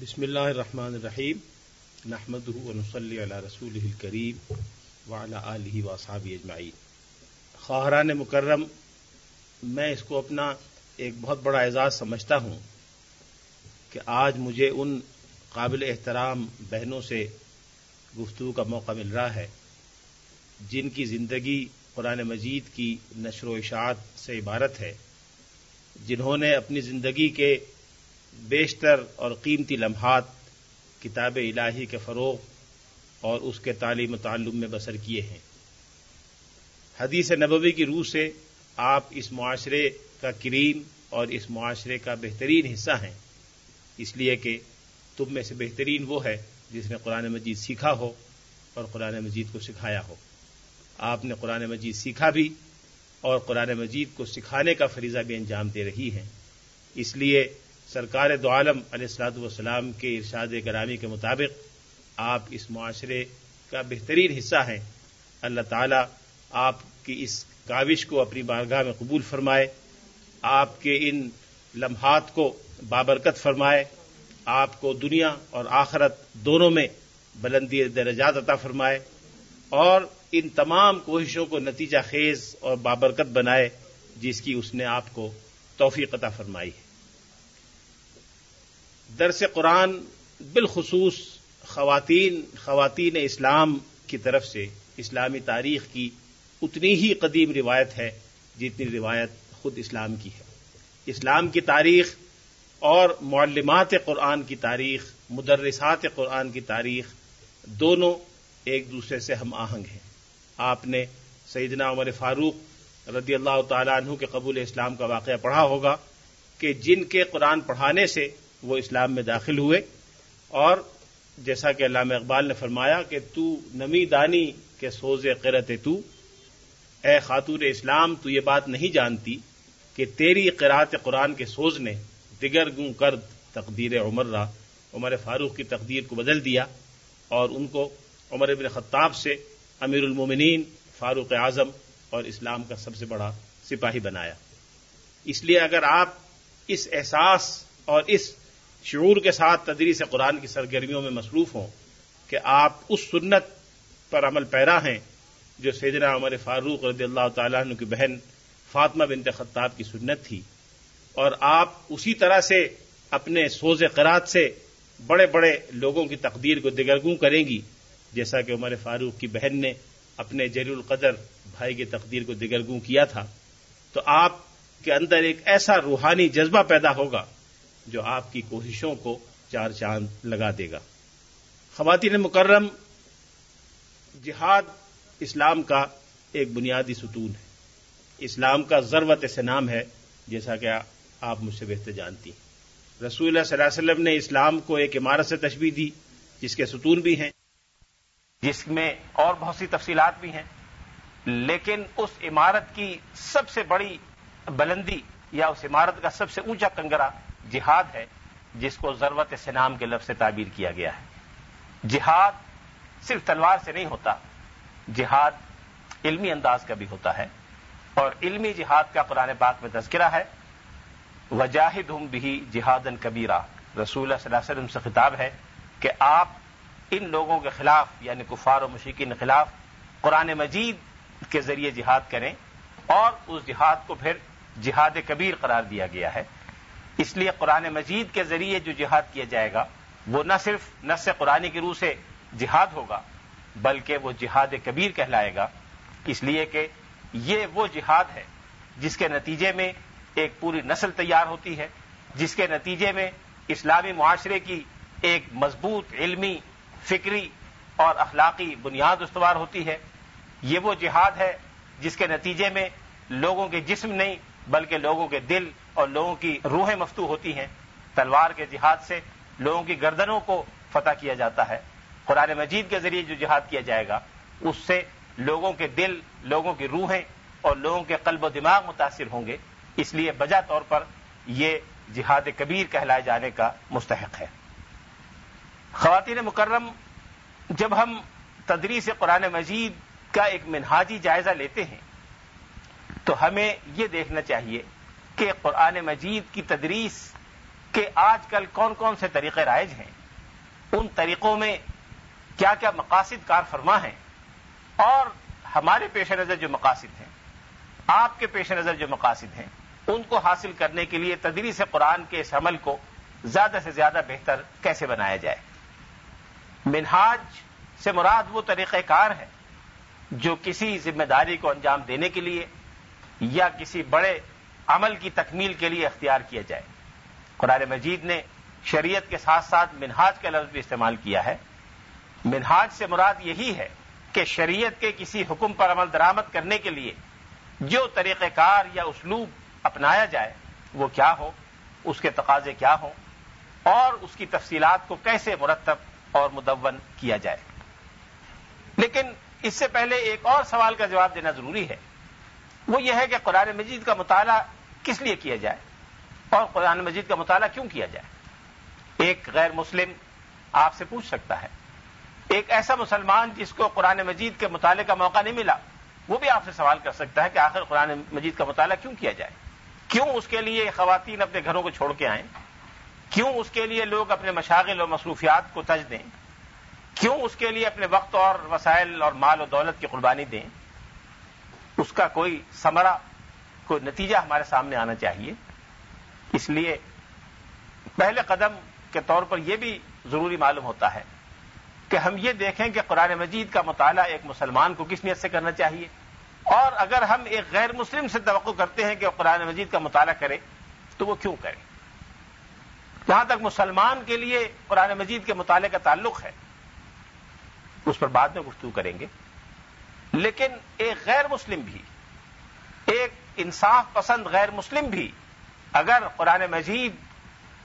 بسم اللہ الرحمن الرحیم نحمد ونصلی علی رسول الکریم وعلی آلہ واصحاب اجمعین خواہران مکرم، میں اس کو اپنا ایک بہت بڑا اعزاز سمجھتا ہوں کہ آج مجھے ان قابل احترام بہنوں سے گفتگو کا موقع مل رہا ہے جن کی زندگی قرآن مجید کی نشر و اشاعت سے عبارت ہے، جنہوں نے اپنی زندگی کے بیشتر اور قیمتی لمحات کتاب الہی کے فروغ اور اس کے تعلیم و تعلم میں بسر کیے ہیں۔ حدیث نبوی کی روح سے آپ اس معاشرے کا کریم اور اس معاشرے کا بہترین حصہ ہیں۔ اس لیے کہ تم میں سے بہترین وہ ہے جس نے قرآن مجید سیکھا ہو اور قرآن مجید کو سکھایا ہو۔ آپ نے قرآن مجید سیکھا بھی اور قرآن مجید کو سکھانے کا فریضہ بھی انجام دے رہی ہیں۔ اس لیے سرکار دو عالم علیہ السلاط والسلام کے ارشاد گرامی کے مطابق آپ اس معاشرے کا بہترین حصہ ہیں۔ اللہ تعالی آپ کی اس کاوش کو اپنی بارگاہ میں قبول فرمائے۔ آپ کے ان لمحات کو بابرکت فرمائے۔ آپ کو دنیا اور آخرت دونوں میں بلندی درجات عطا فرمائے۔ اور ان تمام کوششوں کو نتیجہ خیز اور بابرکت بنائے، جس کی اس نے آپ کو توفیق عطا فرمائی۔ ہے درس قرآن بالخصوص خواتین خواتین اسلام کی طرف سے، اسلامی تاریخ کی اتنی ہی قدیم روایت ہے جتنی روایت خود اسلام کی ہے۔ اسلام کی تاریخ اور معلمات قرآن کی تاریخ، مدرسات قرآن کی تاریخ دونوں ایک دوسرے سے ہم آہنگ ہیں۔ آپ نے سیدنا عمر فاروق رضی اللہ تعالیٰ عنہ کے قبول اسلام کا واقعہ پڑھا ہوگا کہ جن کے قرآن پڑھانے سے وہ اسلام میں داخل ہوئے اور جیسا کہ علامہ اقبال نے فرمایا کہ تو نمی دانی کے سوز قرت تو، اے خاتون اسلام، تو یہ بات نہیں جانتی کہ تیری قرات قرآن کے سوز نے دیگر گوں کرد تقدیر عمر را، عمر فاروق کی تقدیر کو بدل دیا اور ان کو عمر ابن خطاب سے امیر المومنین، فاروق اعظم اور اسلام کا سب سے بڑا سپاہی بنایا۔ اس لیے اگر آپ اس احساس اور اس شعور کے ساتھ تدریس قرآن کی سرگرمیوں میں مصروف ہوں کہ آپ اس سنت پر عمل پیرا ہیں جو سیدنا عمر فاروق رضی اللہ تعالیٰ عنہ کی بہن فاطمہ بنت خطاب کی سنت تھی اور آپ اسی طرح سے اپنے سوز قرات سے بڑے بڑے لوگوں کی تقدیر کو دگرگوں کریں گی، جیسا کہ عمر فاروق کی بہن نے اپنے جری القدر بھائی کی تقدیر کو دگرگوں کیا تھا۔ تو آپ کے اندر ایک ایسا روحانی جذبہ پیدا ہوگا جو آپ کی کوششوں کو چار چاند لگا دے گا۔ خواتین مکرم، جہاد اسلام کا ایک بنیادی ستون ہے۔ اسلام کا ضرورت سے نام ہے، جیسا کہ آپ مجھ سے بہتر جانتی ہیں۔ رسول اللہ صلی اللہ علیہ وسلم نے اسلام کو ایک عمارت سے تشبیح دی، جس کے ستون بھی ہیں، جس میں اور بہت سی تفصیلات بھی ہیں۔ لیکن اس عمارت کی سب سے بڑی بلندی یا اس عمارت کا سب سے اونچا کنگرا جہاد ہے جس کو ضرورت سنام کے لفظ سے تعبیر کیا گیا ہے۔ جہاد صرف تلوار سے نہیں ہوتا، جہاد علمی انداز کا بھی ہوتا ہے۔ اور علمی جہاد کا قرآن پاک میں تذکرہ ہے وجاہد ہم بھی جہادن کبیرہ رسول صلی اللہ علیہ وسلم سے خطاب ہے کہ آپ ان لوگوں کے خلاف یعنی کفار و مشیقین کے خلاف قرآن مجید کے ذریعے جہاد کریں اور اس جہاد کو پھر جہاد کبیر قرار دیا گیا ہے۔ اس لیے قرآن مجید کے ذریعے جو جہاد کیا جائے گا، وہ نہ صرف نس قرآن کی روح سے جہاد ہوگا، بلکہ وہ جہاد کبیر کہلائے گا۔ اس لیے کہ یہ وہ جہاد ہے جس کے نتیجے میں ایک پوری نسل تیار ہوتی ہے، جس کے نتیجے میں اسلامی معاشرے کی ایک مضبوط علمی، فکری اور اخلاقی بنیاد استوار ہوتی ہے۔ یہ وہ جہاد ہے جس کے نتیجے میں لوگوں کے جسم نہیں، بلکہ لوگوں کے دل اور لوگوں کی روحیں مفتو ہوتی ہیں، تلوار کے جہاد سے لوگوں کی گردنوں کو فتح کیا جاتا ہے۔ قرآن مجید کے ذریعے جو جہاد کیا جائے گا، اس سے لوگوں کے دل، لوگوں کی روحیں اور لوگوں کے قلب و دماغ متاثر ہوں گے۔ اس لیے بجا طور پر یہ جہاد کبیر کہلائے جانے کا مستحق ہے۔ خواتین مکرم، جب ہم تدریس قرآن مجید کا ایک منہاجی جائزہ لیتے ہیں، تو ہمیں یہ دیکھنا چاہیے کہ قرآن مجید کی تدریس کہ آج کل کون کون سے طریقے رائج ہیں؟ ان طریقوں میں کیا کیا مقاصد کار فرما ہیں؟ اور ہمارے پیش نظر جو مقاصد ہیں، آپ کے پیش نظر جو مقاصد ہیں، ان کو حاصل کرنے کے لیے تدریس قرآن کے اس عمل کو زیادہ سے زیادہ بہتر کیسے بنایا جائے؟ منہاج سے مراد وہ طریقہ کار ہے جو کسی ذمہ داری کو انجام دینے کے لیے یا کسی بڑے عمل کی تکمیل کے لیے اختیار کیا جائے۔ قرآن مجید نے شریعت کے ساتھ ساتھ منہاج کا لفظ بھی استعمال کیا ہے۔ منہاج سے مراد یہی ہے کہ شریعت کے کسی حکم پر عمل درامد کرنے کے لیے جو طریقہ کار یا اسلوب اپنایا جائے، وہ کیا ہو، اس کے تقاضے کیا ہوں، اور اس کی تفصیلات کو کیسے مرتب اور مدون کیا جائے۔ لیکن اس سے پہلے ایک اور سوال کا جواب دینا ضروری ہے۔ وہ یہ ہے کہ قرآن مجید کا مطالعہ کس لیے کیا جائے؟ اور قرآن مجید کا مطالعہ کیوں کیا جائے؟ ایک غیر مسلم آپ سے پوچھ سکتا ہے، ایک ایسا مسلمان جس کو قرآن مجید کے مطالعے کا موقع نہیں ملا، وہ بھی آپ سے سوال کر سکتا ہے کہ آخر قرآن مجید کا مطالعہ کیوں کیا جائے؟ کیوں اس کے لیے خواتین اپنے گھروں کو چھوڑ کے آئیں؟ کیوں اس کے لیے لوگ اپنے مشاغل اور مصروفیات کو تج دیں؟ کیوں اس کے لیے اپنے وقت اور وسائل اور مال و دولت کی قربانی دیں؟ اس کا کوئی سمرا کوئی نتیجہ ہمارے سامنے آنا چاہیے۔ اس لیے پہلے قدم کے طور پر یہ بھی ضروری معلوم ہوتا ہے کہ ہم یہ دیکھیں کہ قرآن مجید کا مطالعہ ایک مسلمان کو کس نیت سے کرنا چاہیے۔ اور اگر ہم ایک غیر مسلم سے توقع کرتے ہیں کہ قرآن مجید کا مطالعہ کرے، تو وہ کیوں کرے؟ جہاں تک مسلمان کے لیے قرآن مجید کے مطالعے کا تعلق ہے، اس پر بعد میں گفتگو کریں گے۔ لیکن ایک غیر مسلم بھی، ایک انصاف پسند غیر مسلم بھی اگر قرآن مجید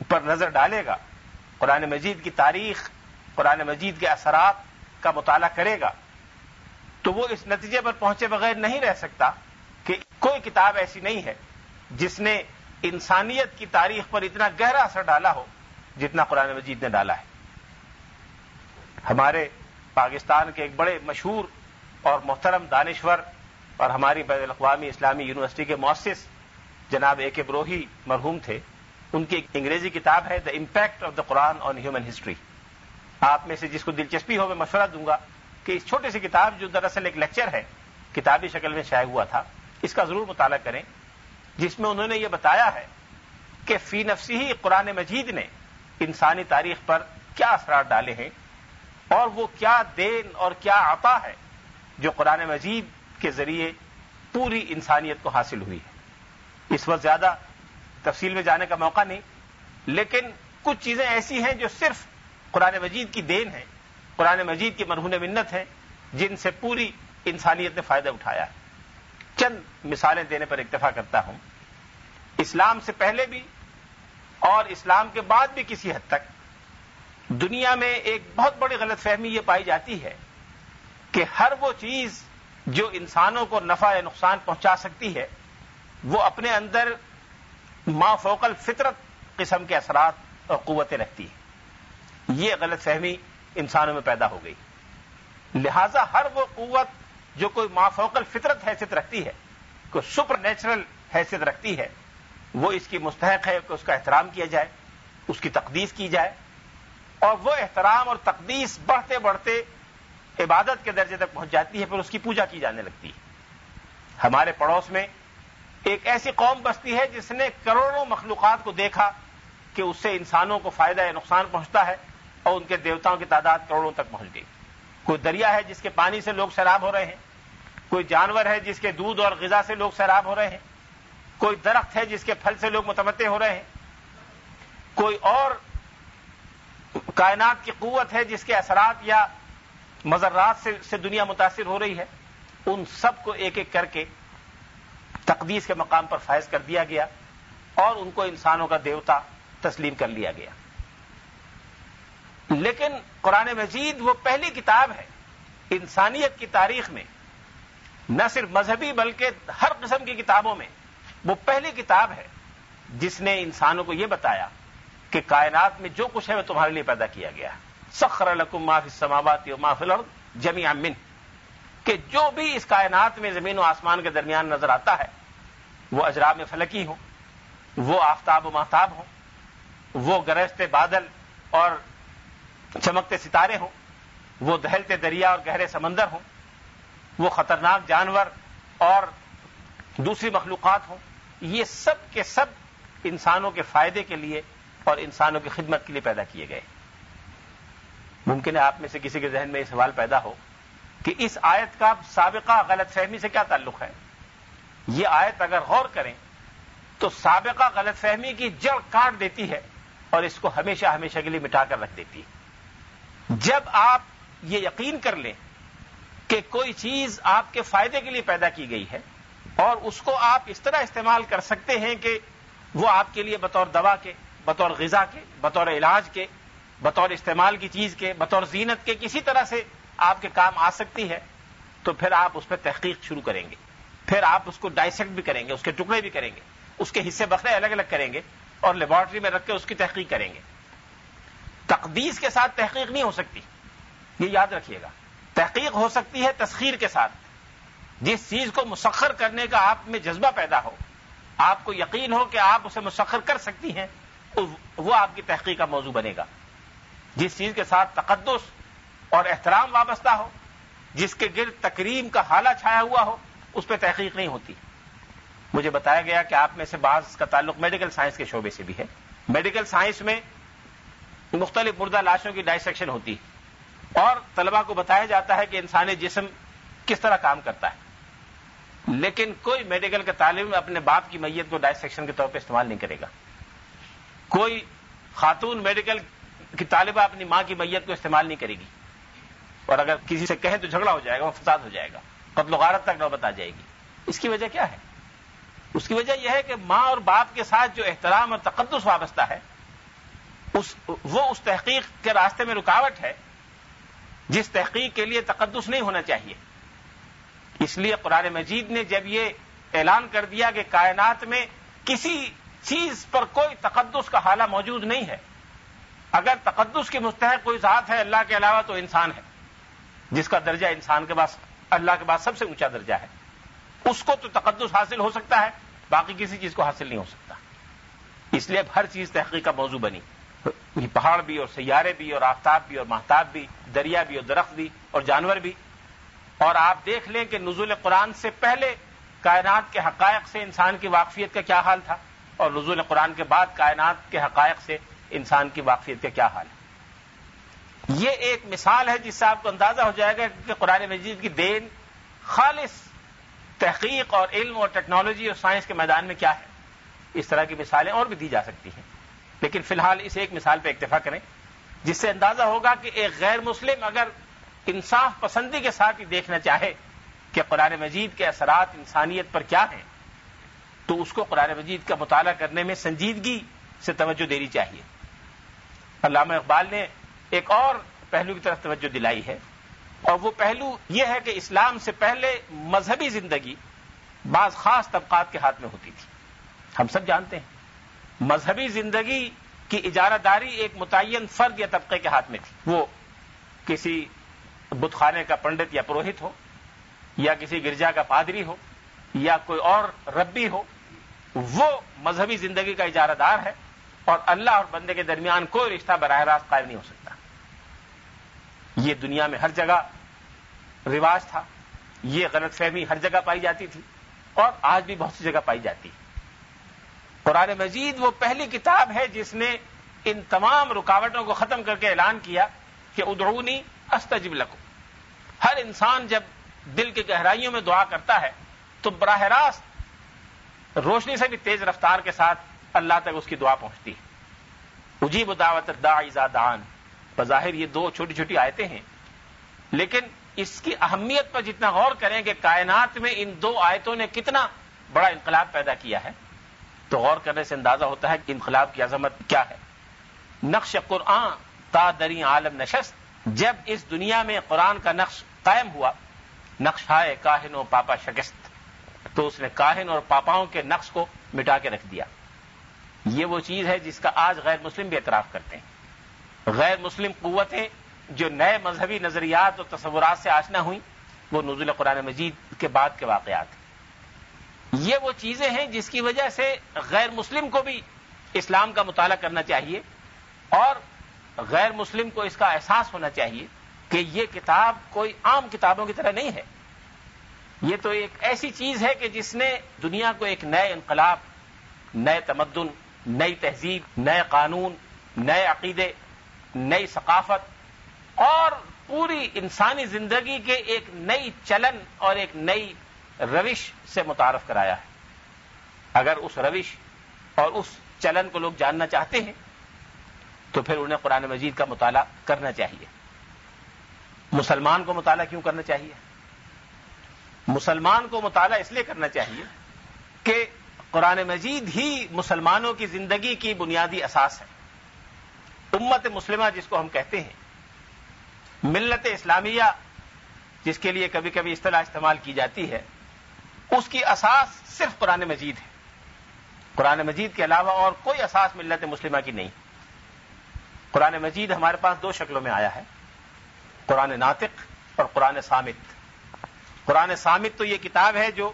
پر نظر ڈالے گا، قرآن مجید کی تاریخ، قرآن مجید کے اثرات کا مطالعہ کرے گا، تو وہ اس نتیجے پر پہنچے بغیر نہیں رہ سکتا کہ کوئی کتاب ایسی نہیں ہے جس نے انسانیت کی تاریخ پر اتنا گہرا اثر ڈالا ہو جتنا قرآن مجید نے ڈالا ہے۔ ہمارے پاکستان کے ایک بڑے مشہور اور محترم دانشور اور ہماری بین الاقوامی اسلامی یونیورسٹی کے مؤسس جناب اے کے بروہی مرحوم تھے، ان کی ایک انگریزی کتاب ہے the impact of the Quran on human history آپ میں سے جس کو دلچسپی ہو میں مشورہ دوں گا کہ اس چھوٹی سی کتاب جو دراصل ایک لیکچر ہے، کتابی شکل میں شائع ہوا تھا، اس کا ضرور مطالعہ کریں۔ جس میں انہوں نے یہ بتایا ہے کہ فی نفسی ہی قرآن مجید نے انسانی تاریخ پر کیا اثرات ڈالے ہیں اور وہ کیا دین اور کیا عطا ہے جو قرآن مجید کے ذریعے پوری انسانیت کو حاصل ہوئی ہے۔ اس وقت زیادہ تفصیل میں جانے کا موقع نہیں، لیکن کچھ چیزیں ایسی ہیں جو صرف قرآن مجید کی دین ہے قرآن مجید کی مرہون منت ہے جن سے پوری انسانیت نے فائدہ اٹھایا ہے۔ چند مثالیں دینے پر اکتفا کرتا ہوں۔ اسلام سے پہلے بھی اور اسلام کے بعد بھی کسی حد تک دنیا میں ایک بہت بڑی غلط فہمی یہ پائی جاتی ہے کہ ہر وہ چیز جو انسانوں کو نفع یا نقصان پہنچا سکتی ہے، وہ اپنے اندر ما فوقل فطرت قسم کے اثرات اور قوتیں رکھتی ہے یہ غلط فہمی انسانوں میں پیدا ہو گئی۔ لہذا ہر وہ قوت جو کوئی مافوقل فطرت حیثیت رکھتی ہے، کوئی سپر نیچرل حیثیت رکھتی ہے، وہ اس کی مستحق ہے کہ اس کا احترام کیا جائے، اس کی تقدیس کی جائے اور وہ احترام اور تقدیس بڑھتے بڑھتے عبادت کے درجے تک پہنچ جاتی ہے، پھر اس کی پوجا کی جانے لگتی ہے۔ ہمارے پڑوس میں ایک ایسی قوم بستی ہے، جس نے کروڑوں مخلوقات کو دیکھا کہ اس سے انسانوں کو فائدہ یا نقصان پہنچتا ہے اور ان کے دیوتاؤں کی تعداد کروڑوں تک پہنچ گئی۔ کوئی دریا ہے جس کے پانی سے لوگ سیراب ہو رہے ہیں، کوئی جانور ہے جس کے دودھ اور غذا سے لوگ سیراب ہو رہے ہیں، کوئی درخت ہے جس کے پھل سے لوگ متمدع ہو رہے ہیں، کوئی اور کائنات کی قوت ہے جس کے اثرات یا مذرات سے دنیا متاثر ہو رہی ہے، ان سب کو ایک ایک کر کے تقدیس کے مقام پر فائز کر دیا گیا اور ان کو انسانوں کا دیوتا تسلیم کر لیا گیا۔ لیکن قرآن مجید وہ پہلی کتاب ہے انسانیت کی تاریخ میں، نہ صرف مذہبی بلکہ ہر قسم کی کتابوں میں وہ پہلی کتاب ہے جس نے انسانوں کو یہ بتایا کہ کائنات میں جو کچھ ہے وہ تمہارے لیے پیدا کیا گیا۔ ہے سخر لکم معافی سماوات معاف الارض جمی امن کہ جو بھی اس کائنات میں زمین و آسمان کے درمیان نظر آتا ہے، وہ اجرام فلکی ہوں، وہ آفتاب و محتاب ہوں، وہ گرجتے بادل اور چمکتے ستارے ہوں، وہ دہلتے دریا اور گہرے سمندر ہوں، وہ خطرناک جانور اور دوسری مخلوقات ہوں، یہ سب کے سب انسانوں کے فائدے کے لیے اور انسانوں کی خدمت کے لیے پیدا کیے گئے۔ ممکن ہے آپ میں سے کسی کے ذہن میں یہ سوال پیدا ہو کہ اس آیت کا سابقہ غلط فہمی سے کیا تعلق ہے؟ یہ آیت اگر غور کریں تو سابقہ غلط فہمی کی جڑ کاٹ دیتی ہے اور اس کو ہمیشہ ہمیشہ کے لیے مٹا کر رکھ دیتی ہے۔ جب آپ یہ یقین کر لیں کہ کوئی چیز آپ کے فائدے کے لیے پیدا کی گئی ہے اور اس کو آپ اس طرح استعمال کر سکتے ہیں کہ وہ آپ کے لیے بطور دوا کے، بطور غذا کے، بطور علاج کے بطور استعمال کی چیز کے، بطور زینت کے، کسی طرح سے آپ کے کام آ سکتی ہے، تو پھر آپ اس پہ تحقیق شروع کریں گے۔ پھر آپ اس کو ڈائسیکٹ بھی کریں گے، اس کے ٹکڑے بھی کریں گے، اس کے حصے بکرے الگ الگ کریں گے اور لیبارٹری میں رکھ کے اس کی تحقیق کریں گے۔ تقدیس کے ساتھ تحقیق نہیں ہو سکتی، یہ یاد رکھیے گا۔ تحقیق ہو سکتی ہے تسخیر کے ساتھ۔ جس چیز کو مسخر کرنے کا آپ میں جذبہ پیدا ہو، آپ کو یقین ہو کہ آپ اسے مسخر کر سکتی ہیں وہ آپ کی تحقیق کا موضوع بنے گا۔ جس چیز کے ساتھ تقدس اور احترام وابستہ ہو، جس کے گرد تکریم کا حالہ چھایا ہوا ہو، اس پہ تحقیق نہیں ہوتی۔ مجھے بتایا گیا کہ آپ میں سے بعض کا تعلق میڈیکل سائنس کے شعبے سے بھی ہے۔ میڈیکل سائنس میں مختلف مردہ لاشوں کی ڈائسیکشن ہوتی ہے اور طلبہ کو بتایا جاتا ہے کہ انسانی جسم کس طرح کام کرتا ہے۔ لیکن کوئی میڈیکل کا تعلیم اپنے باپ کی میت کو ڈائسیکشن کے طور پہ استعمال نہیں کرے گا۔ کوئی خاتون میڈیکل کی طالبہ اپنی ماں کی میت کو استعمال نہیں کرے گی۔ اور اگر کسی سے کہیں تو جھگڑا ہو جائے گا، وہ فساد ہو جائے گا۔ قتل و غارت تک نوبت آ جائے گی۔ اس کی وجہ کیا ہے؟ اس کی وجہ یہ ہے کہ ماں اور باپ کے ساتھ جو احترام اور تقدس وابستہ ہے، اس، وہ اس تحقیق کے راستے میں رکاوٹ ہے، جس تحقیق کے لیے تقدس نہیں ہونا چاہیے۔ اس لیے قرآن مجید نے جب یہ اعلان کر دیا کہ کائنات میں کسی چیز پر کوئی تقدس کا حالہ موجود نہیں ہے اگر تقدس کی مستحق کوئی ذات ہے، اللہ کے علاوہ تو انسان ہے۔ جس کا درجہ انسان کے پاس، اللہ کے پاس سب سے اونچا درجہ ہے۔ اس کو تو تقدس حاصل ہو سکتا ہے، باقی کسی چیز کو حاصل نہیں ہو سکتا۔ اس لیے ہر چیز تحقیق کا موضوع بنی۔ پہاڑ بھی اور سیارے بھی اور آفتاب بھی اور محتاب بھی، دریا بھی اور درخت بھی اور جانور بھی۔ اور آپ دیکھ لیں کہ نزول قرآن سے پہلے کائنات کے حقائق سے انسان کی واقفیت کا کیا حال تھا؟ اور نزول قرآن کے بعد کائنات کے حقائق سے انسان کی واقفیت کا کیا حال ہے؟ یہ ایک مثال ہے جس سے آپ کو اندازہ ہو جائے گا کہ قرآن مجید کی دین خالص تحقیق اور علم اور ٹیکنالوجی اور سائنس کے میدان میں کیا ہے؟ اس طرح کی مثالیں اور بھی دی جا سکتی ہیں۔ لیکن فی الحال اس ایک مثال پہ اکتفا کریں، جس سے اندازہ ہوگا کہ ایک غیر مسلم اگر انصاف پسندی کے ساتھ ہی دیکھنا چاہے کہ قرآن مجید کے اثرات انسانیت پر کیا ہیں، تو اس کو قرآن مجید کا مطالعہ کرنے میں سنجیدگی سے توجہ دینی چاہیے۔ علامہ اقبال نے ایک اور پہلو کی طرف توجہ دلائی ہے اور وہ پہلو یہ ہے کہ اسلام سے پہلے مذہبی زندگی بعض خاص طبقات کے ہاتھ میں ہوتی تھی۔ ہم سب جانتے ہیں، مذہبی زندگی کی اجارہ داری ایک متعین فرد یا طبقے کے ہاتھ میں تھی۔ وہ کسی بت خانے کا پنڈت یا پروہت ہو، یا کسی گرجا کا پادری ہو، یا کوئی اور ربی ہو، وہ مذہبی زندگی کا اجارہ دار ہے۔ اور اللہ اور بندے کے درمیان کوئی رشتہ براہ راست قائم نہیں ہو سکتا۔ یہ دنیا میں ہر جگہ رواج تھا، یہ غلط فہمی ہر جگہ پائی جاتی تھی اور آج بھی بہت سی جگہ پائی جاتی قرآن مجید وہ پہلی کتاب ہے جس نے ان تمام رکاوٹوں کو ختم کر کے اعلان کیا کہ ادعونی استجب لکو ہر انسان جب دل کی گہرائیوں میں دعا کرتا ہے تو براہ راست روشنی سے بھی تیز رفتار کے ساتھ اللہ تک اس کی دعا پہنچتی ہے۔ اجیب دعوت دا دان بظاہر یہ دو چھوٹی چھوٹی آیتیں ہیں۔ لیکن اس کی اہمیت پر جتنا غور کریں کہ کائنات میں ان دو آیتوں نے کتنا بڑا انقلاب پیدا کیا ہے، تو غور کرنے سے اندازہ ہوتا ہے کہ انقلاب کی عظمت کیا ہے۔ نقش قرآن تا دری عالم نشست۔ جب اس دنیا میں قرآن کا نقش قائم ہوا، نقش ہائے کاہن و پاپا شکست۔ تو اس نے کاہن اور پاپاؤں کے نقش کو مٹا کے رکھ دیا۔ یہ وہ چیز ہے جس کا آج غیر مسلم بھی اعتراف کرتے ہیں۔ غیر مسلم قوتیں جو نئے مذہبی نظریات اور تصورات سے آشنا ہوئیں، وہ نزول قرآن مجید کے بعد کے واقعات ہیں۔ یہ وہ چیزیں ہیں جس کی وجہ سے غیر مسلم کو بھی اسلام کا مطالعہ کرنا چاہیے اور غیر مسلم کو اس کا احساس ہونا چاہیے کہ یہ کتاب کوئی عام کتابوں کی طرح نہیں ہے۔ یہ تو ایک ایسی چیز ہے کہ جس نے دنیا کو ایک نئے انقلاب، نئے تمدن نئی تہذیب، نئے قانون، نئے عقیدے، نئی ثقافت اور پوری انسانی زندگی کے ایک نئی چلن اور ایک نئی روش سے متعارف کرایا ہے۔ اگر اس روش اور اس چلن کو لوگ جاننا چاہتے ہیں، تو پھر انہیں قرآن مجید کا مطالعہ کرنا چاہیے۔ مسلمان کو مطالعہ کیوں کرنا چاہیے؟ مسلمان کو مطالعہ اس لیے کرنا چاہیے کہ قرآن مجید ہی مسلمانوں کی زندگی کی بنیادی اساس ہے۔ امت مسلمہ جس کو ہم کہتے ہیں، ملت اسلامیہ جس کے لیے کبھی کبھی اصطلاح استعمال کی جاتی ہے، اس کی اساس صرف قرآن مجید ہے۔ قرآن مجید کے علاوہ اور کوئی اساس ملت مسلمہ کی نہیں۔ قرآن مجید ہمارے پاس دو شکلوں میں آیا ہے۔ قرآن ناطق اور قرآن سامت قرآن سامت تو یہ کتاب ہے جو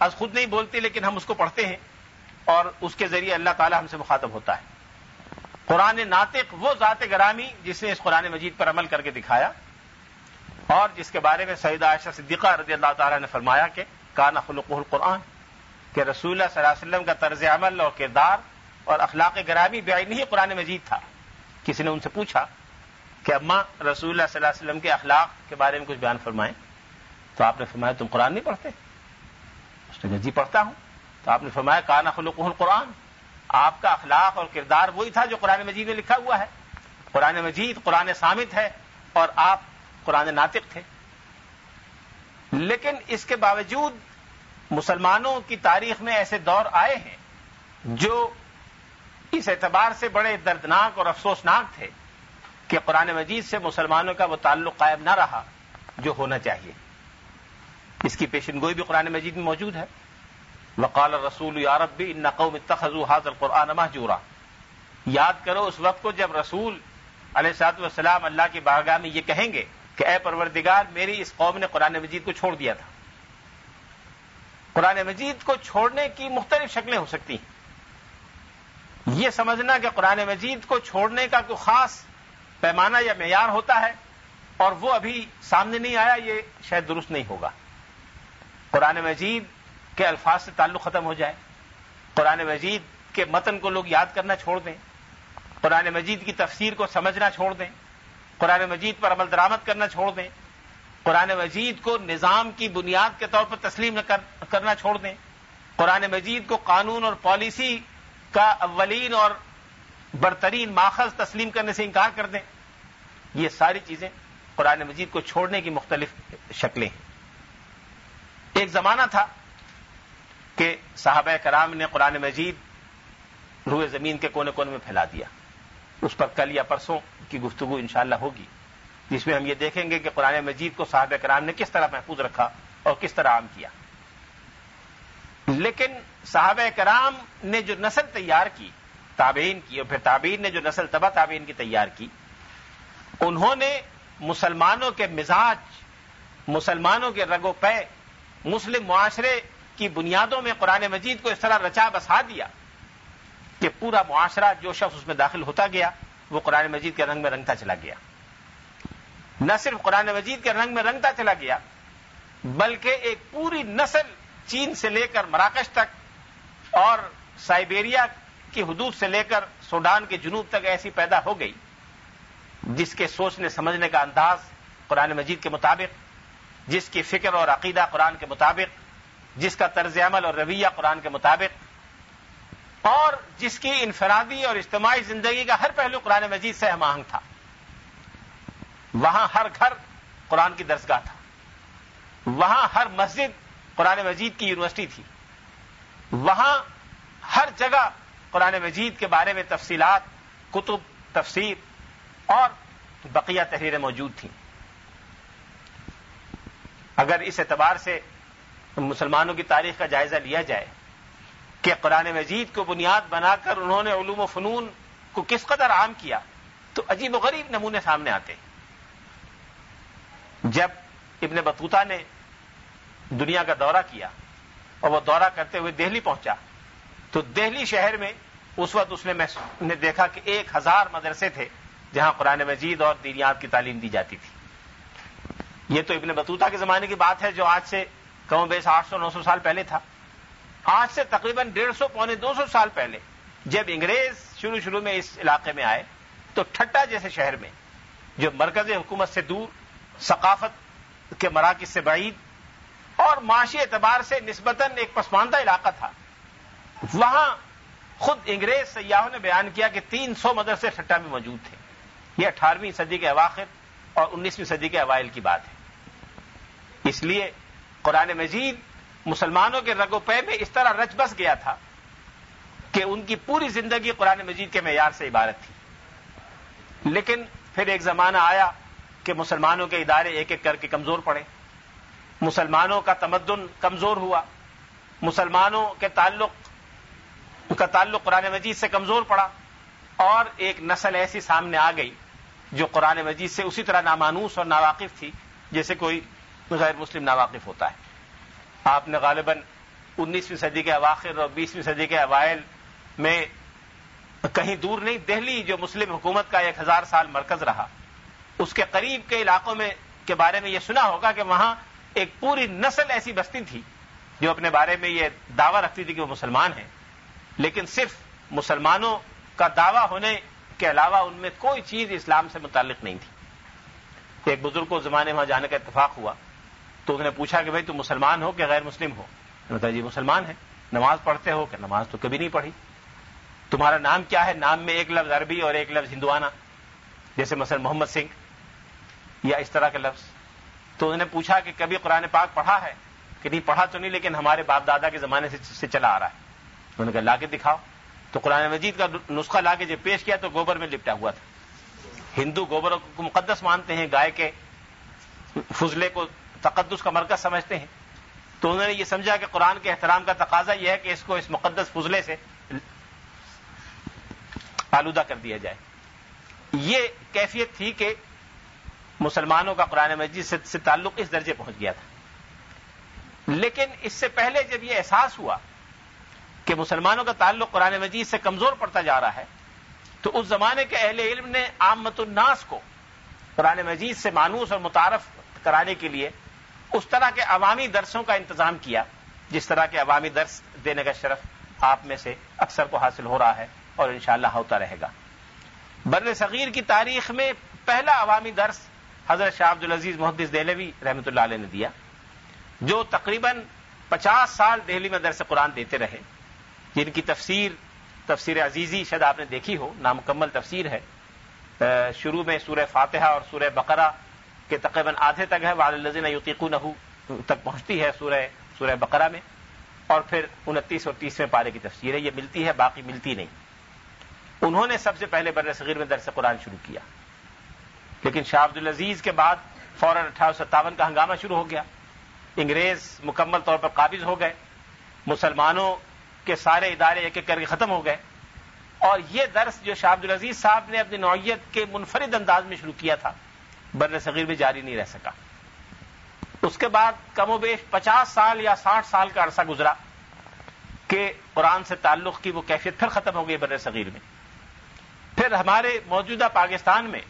از خود نہیں بولتی لیکن ہم اس کو پڑھتے ہیں اور اس کے ذریعے اللہ تعالی ہم سے مخاطب ہوتا ہے۔ قرآن ناطق وہ ذات گرامی جس نے اس قرآن مجید پر عمل کر کے دکھایا اور جس کے بارے میں سعید عائشہ صدیقہ رضی اللہ تعالیٰ نے فرمایا کہ کانا خلق القرآن، کہ رسول اللہ صلی اللہ علیہ وسلم کا طرز عمل اور کردار اور اخلاق گرامی بے ہی قرآن مجید تھا۔ کسی نے ان سے پوچھا کہ اماں، رسول اللہ صلی اللہ علیہ وسلم کے اخلاق کے بارے میں کچھ بیان فرمائیں؟ تو آپ نے فرمایا، تم قرآن نہیں پڑھتے؟ اس نے جی پڑھتا ہوں۔ تو آپ نے فرمایا، کانا خلق القرآن۔ آپ کا اخلاق اور کردار وہی تھا جو قرآن مجید میں لکھا ہوا ہے۔ قرآن مجید، قرآن سامت ہے اور آپ قرآن ناطق تھے۔ لیکن اس کے باوجود مسلمانوں کی تاریخ میں ایسے دور آئے ہیں جو اس اعتبار سے بڑے دردناک اور افسوسناک تھے کہ قرآن مجید سے مسلمانوں کا وہ تعلق قائم نہ رہا جو ہونا چاہیے۔ اس کی پیشن گوئی بھی قرآن مجید میں موجود ہے۔ وقال رسول یارب بھی ان نقو اتخذوا حاضر قرآن محجورا یاد کرو اس وقت کو جب رسول علیہ سات وسلام اللہ کی باغاہ میں یہ کہیں گے کہ اے پروردگار، میری اس قوم نے قرآن مجید کو چھوڑ دیا تھا۔ قرآن مجید کو چھوڑنے کی مختلف شکلیں ہو سکتی ہیں۔ یہ سمجھنا کہ قرآن مجید کو چھوڑنے کا کوئی خاص پیمانہ یا معیار ہوتا ہے اور وہ ابھی سامنے نہیں آیا، یہ شاید درست نہیں ہوگا۔ قرآن مجید کے الفاظ سے تعلق ختم ہو جائے۔ قرآن مجید کے متن کو لوگ یاد کرنا چھوڑ دیں۔ قرآن مجید کی تفسیر کو سمجھنا چھوڑ دیں۔ قرآن مجید پر عمل درآمد کرنا چھوڑ دیں۔ قرآن مجید کو نظام کی بنیاد کے طور پر تسلیم کرنا چھوڑ دیں۔ قرآن مجید کو قانون اور پالیسی کا اولین اور برترین ماخذ تسلیم کرنے سے انکار کر دیں۔ یہ ساری چیزیں قرآن مجید کو چھوڑنے کی مختلف شکلیں ہیں۔ ایک زمانہ تھا کہ صحابہ کرام نے قرآن مجید روئے زمین کے کونے کونے میں پھیلا دیا۔ اس پر کل یا پرسوں کی گفتگو انشاءاللہ ہوگی۔ جس میں ہم یہ دیکھیں گے کہ قرآن مجید کو صحابہ کرام نے کس طرح محفوظ رکھا اور کس طرح عام کیا۔ لیکن صحابہ کرام نے جو نسل تیار کی، تابعین کی اور پھر تابعین نے جو نسل تبا تابعین کی تیار کی، انہوں نے مسلمانوں کے مزاج، مسلمانوں کے رگ و پے مسلم معاشرے کی بنیادوں میں قرآن مجید کو اس طرح رچا بسا دیا کہ پورا معاشرہ جو شخص اس میں داخل ہوتا گیا، وہ قرآن مجید کے رنگ میں رنگتا چلا گیا۔ نہ صرف قرآن مجید کے رنگ میں رنگتا چلا گیا، بلکہ ایک پوری نسل چین سے لے کر مراکش تک اور سائبیریا کی حدود سے لے کر سوڈان کے جنوب تک ایسی پیدا ہو گئی، جس کے سوچنے، سمجھنے کا انداز قرآن مجید کے مطابق جس کی فکر اور عقیدہ قرآن کے مطابق، جس کا طرز عمل اور رویہ قرآن کے مطابق، اور جس کی انفرادی اور اجتماعی زندگی کا ہر پہلو قرآن مجید سے ہم آہنگ تھا۔ وہاں ہر گھر قرآن کی درسگاہ تھا۔ وہاں ہر مسجد قرآن مجید کی یونیورسٹی تھی۔ وہاں ہر جگہ قرآن مجید کے بارے میں تفصیلات، کتب، تفسیر اور بقیہ تحریریں موجود تھیں۔ اگر اس اعتبار سے مسلمانوں کی تاریخ کا جائزہ لیا جائے کہ قرآن مجید کو بنیاد بنا کر انہوں نے علوم و فنون کو کس قدر عام کیا، تو عجیب و غریب نمونے سامنے آتے جب ابن بطوطہ نے دنیا کا دورہ کیا اور وہ دورہ کرتے ہوئے دہلی پہنچا، تو دہلی شہر میں اس وقت اس نے دیکھا کہ ایک ہزار مدرسے تھے جہاں قرآن مجید اور دینیات کی تعلیم دی جاتی تھی۔ یہ تو ابن بطوطہ کے زمانے کی بات ہے جو آج سے کم بیس آٹھ سو، نو سو سال پہلے تھا۔ آج سے تقریباً ڈیڑھ سو، پونے دو سو سال پہلے جب انگریز شروع شروع میں اس علاقے میں آئے تو ٹھٹا جیسے شہر میں، جو مرکز حکومت سے دور، ثقافت کے مراکز سے بعید اور معاشی اعتبار سے نسبتاً ایک پسماندہ علاقہ تھا۔ وہاں خود انگریز سیاحوں نے بیان کیا کہ تین سو مدرسے ٹھٹا میں موجود تھے۔ یہ اٹھارہویں صدی کے اواخر اور انیسویں صدی کے اوائل کی بات ہے۔ اس لیے قرآن مجید مسلمانوں کے رگو پے میں اس طرح رچ بس گیا تھا کہ ان کی پوری زندگی قرآن مجید کے معیار سے عبارت تھی۔ لیکن پھر ایک زمانہ آیا کہ مسلمانوں کے ادارے ایک ایک کر کے کمزور پڑے۔ مسلمانوں کا تمدن کمزور ہوا۔ مسلمانوں کے تعلق، کا تعلق قرآن مجید سے کمزور پڑا۔ اور ایک نسل ایسی سامنے آ گئی جو قرآن مجید سے اسی طرح نامانوس اور ناواقف تھی، جیسے کوئی غیر مسلم ناواقف ہوتا ہے۔ آپ نے غالباً انیسویں صدی کے اواخر اور بیسویں صدی کے اوائل میں کہیں دور نہیں، دہلی جو مسلم حکومت کا ایک ہزار سال مرکز رہا، اس کے قریب کے علاقوں میں کے بارے میں یہ سنا ہوگا کہ وہاں ایک پوری نسل ایسی بستی تھی جو اپنے بارے میں یہ دعویٰ رکھتی تھی کہ وہ مسلمان ہیں۔ لیکن صرف مسلمانوں کا دعویٰ ہونے کے علاوہ ان میں کوئی چیز اسلام سے متعلق نہیں تھی۔ ایک بزرگ کو زمانے وہاں جانے کا اتفاق ہوا۔ تو اس نے پوچھا کہ بھائی تم مسلمان ہو کہ غیر مسلم ہو؟ کہا جی مسلمان ہے نماز پڑھتے ہو کہ نماز تو کبھی نہیں پڑھی؟ تمہارا نام کیا ہے؟ نام میں ایک لفظ عربی اور ایک لفظ ہندوانہ، جیسے مثلا محمد سنگھ یا اس طرح کے لفظ۔ تو انہوں نے پوچھا کہ کبھی قرآن پاک پڑھا ہے؟ کہ نہیں، پڑھا تو نہیں، لیکن ہمارے باپ دادا کے زمانے سے چلا آ رہا ہے۔ انہوں نے کہا، لا کے دکھاؤ۔ تو قرآن مجید کا نسخہ لا کے جب پیش کیا تو گوبر میں لپٹا ہوا تھا۔ ہندو گوبر کو مقدس مانتے ہیں، گائے کے فضلے کو تقدس کا مرکز سمجھتے ہیں۔ تو انہوں نے یہ سمجھا کہ قرآن کے احترام کا تقاضا یہ ہے کہ اس کو اس مقدس فضلے سے آلودہ کر دیا جائے۔ یہ کیفیت تھی کہ مسلمانوں کا قرآن مجید سے تعلق اس درجے پہنچ گیا تھا۔ لیکن اس سے پہلے جب یہ احساس ہوا کہ مسلمانوں کا تعلق قرآن مجید سے کمزور پڑتا جا رہا ہے، تو اس زمانے کے اہل علم نے عامت الناس کو قرآن مجید سے مانوس اور متعارف کرانے کے لیے اس طرح کے عوامی درسوں کا انتظام کیا، جس طرح کے عوامی درس دینے کا شرف آپ میں سے اکثر کو حاصل ہو رہا ہے اور انشاءاللہ ہوتا رہے گا۔ بر صغیر کی تاریخ میں پہلا عوامی درس حضرت شاہ عبد العزیز محدث دہلوی رحمۃ اللہ علیہ نے دیا، جو تقریباً پچاس سال دہلی میں درس قرآن دیتے رہے۔ جن کی تفسیر تفسیر عزیزی شاید آپ نے دیکھی ہو، نامکمل تفسیر ہے۔ شروع میں سورہ فاتحہ اور سورہ بقرہ کے تقریباً آدھے تک ہے والزین یوتیقو نحو تک پہنچتی ہے سورہ سورہ بقرہ میں۔ اور پھر انتیس اور تیسویں پارے کی تفسیر ہے، یہ ملتی ہے، باقی ملتی نہیں۔ انہوں نے سب سے پہلے بر صغیر میں درس قرآن شروع کیا۔ لیکن شاہ عبد العزیز کے بعد فوراً اٹھارہ سو ستاون کا ہنگامہ شروع ہو گیا۔ انگریز مکمل طور پر قابض ہو گئے۔ مسلمانوں کے سارے ادارے ایک ایک کر کے ختم ہو گئے۔ اور یہ درس جو شاہ عبد العزیز صاحب نے اپنی نوعیت کے منفرد انداز میں شروع کیا تھا بر صغیر میں جاری نہیں رہ سکا۔ اس کے بعد کم و بیش پچاس سال یا ساٹھ سال کا عرصہ گزرا کہ قرآن سے تعلق کی وہ کیفیت پھر ختم ہو گئی بر صغیر میں۔ پھر ہمارے موجودہ پاکستان میں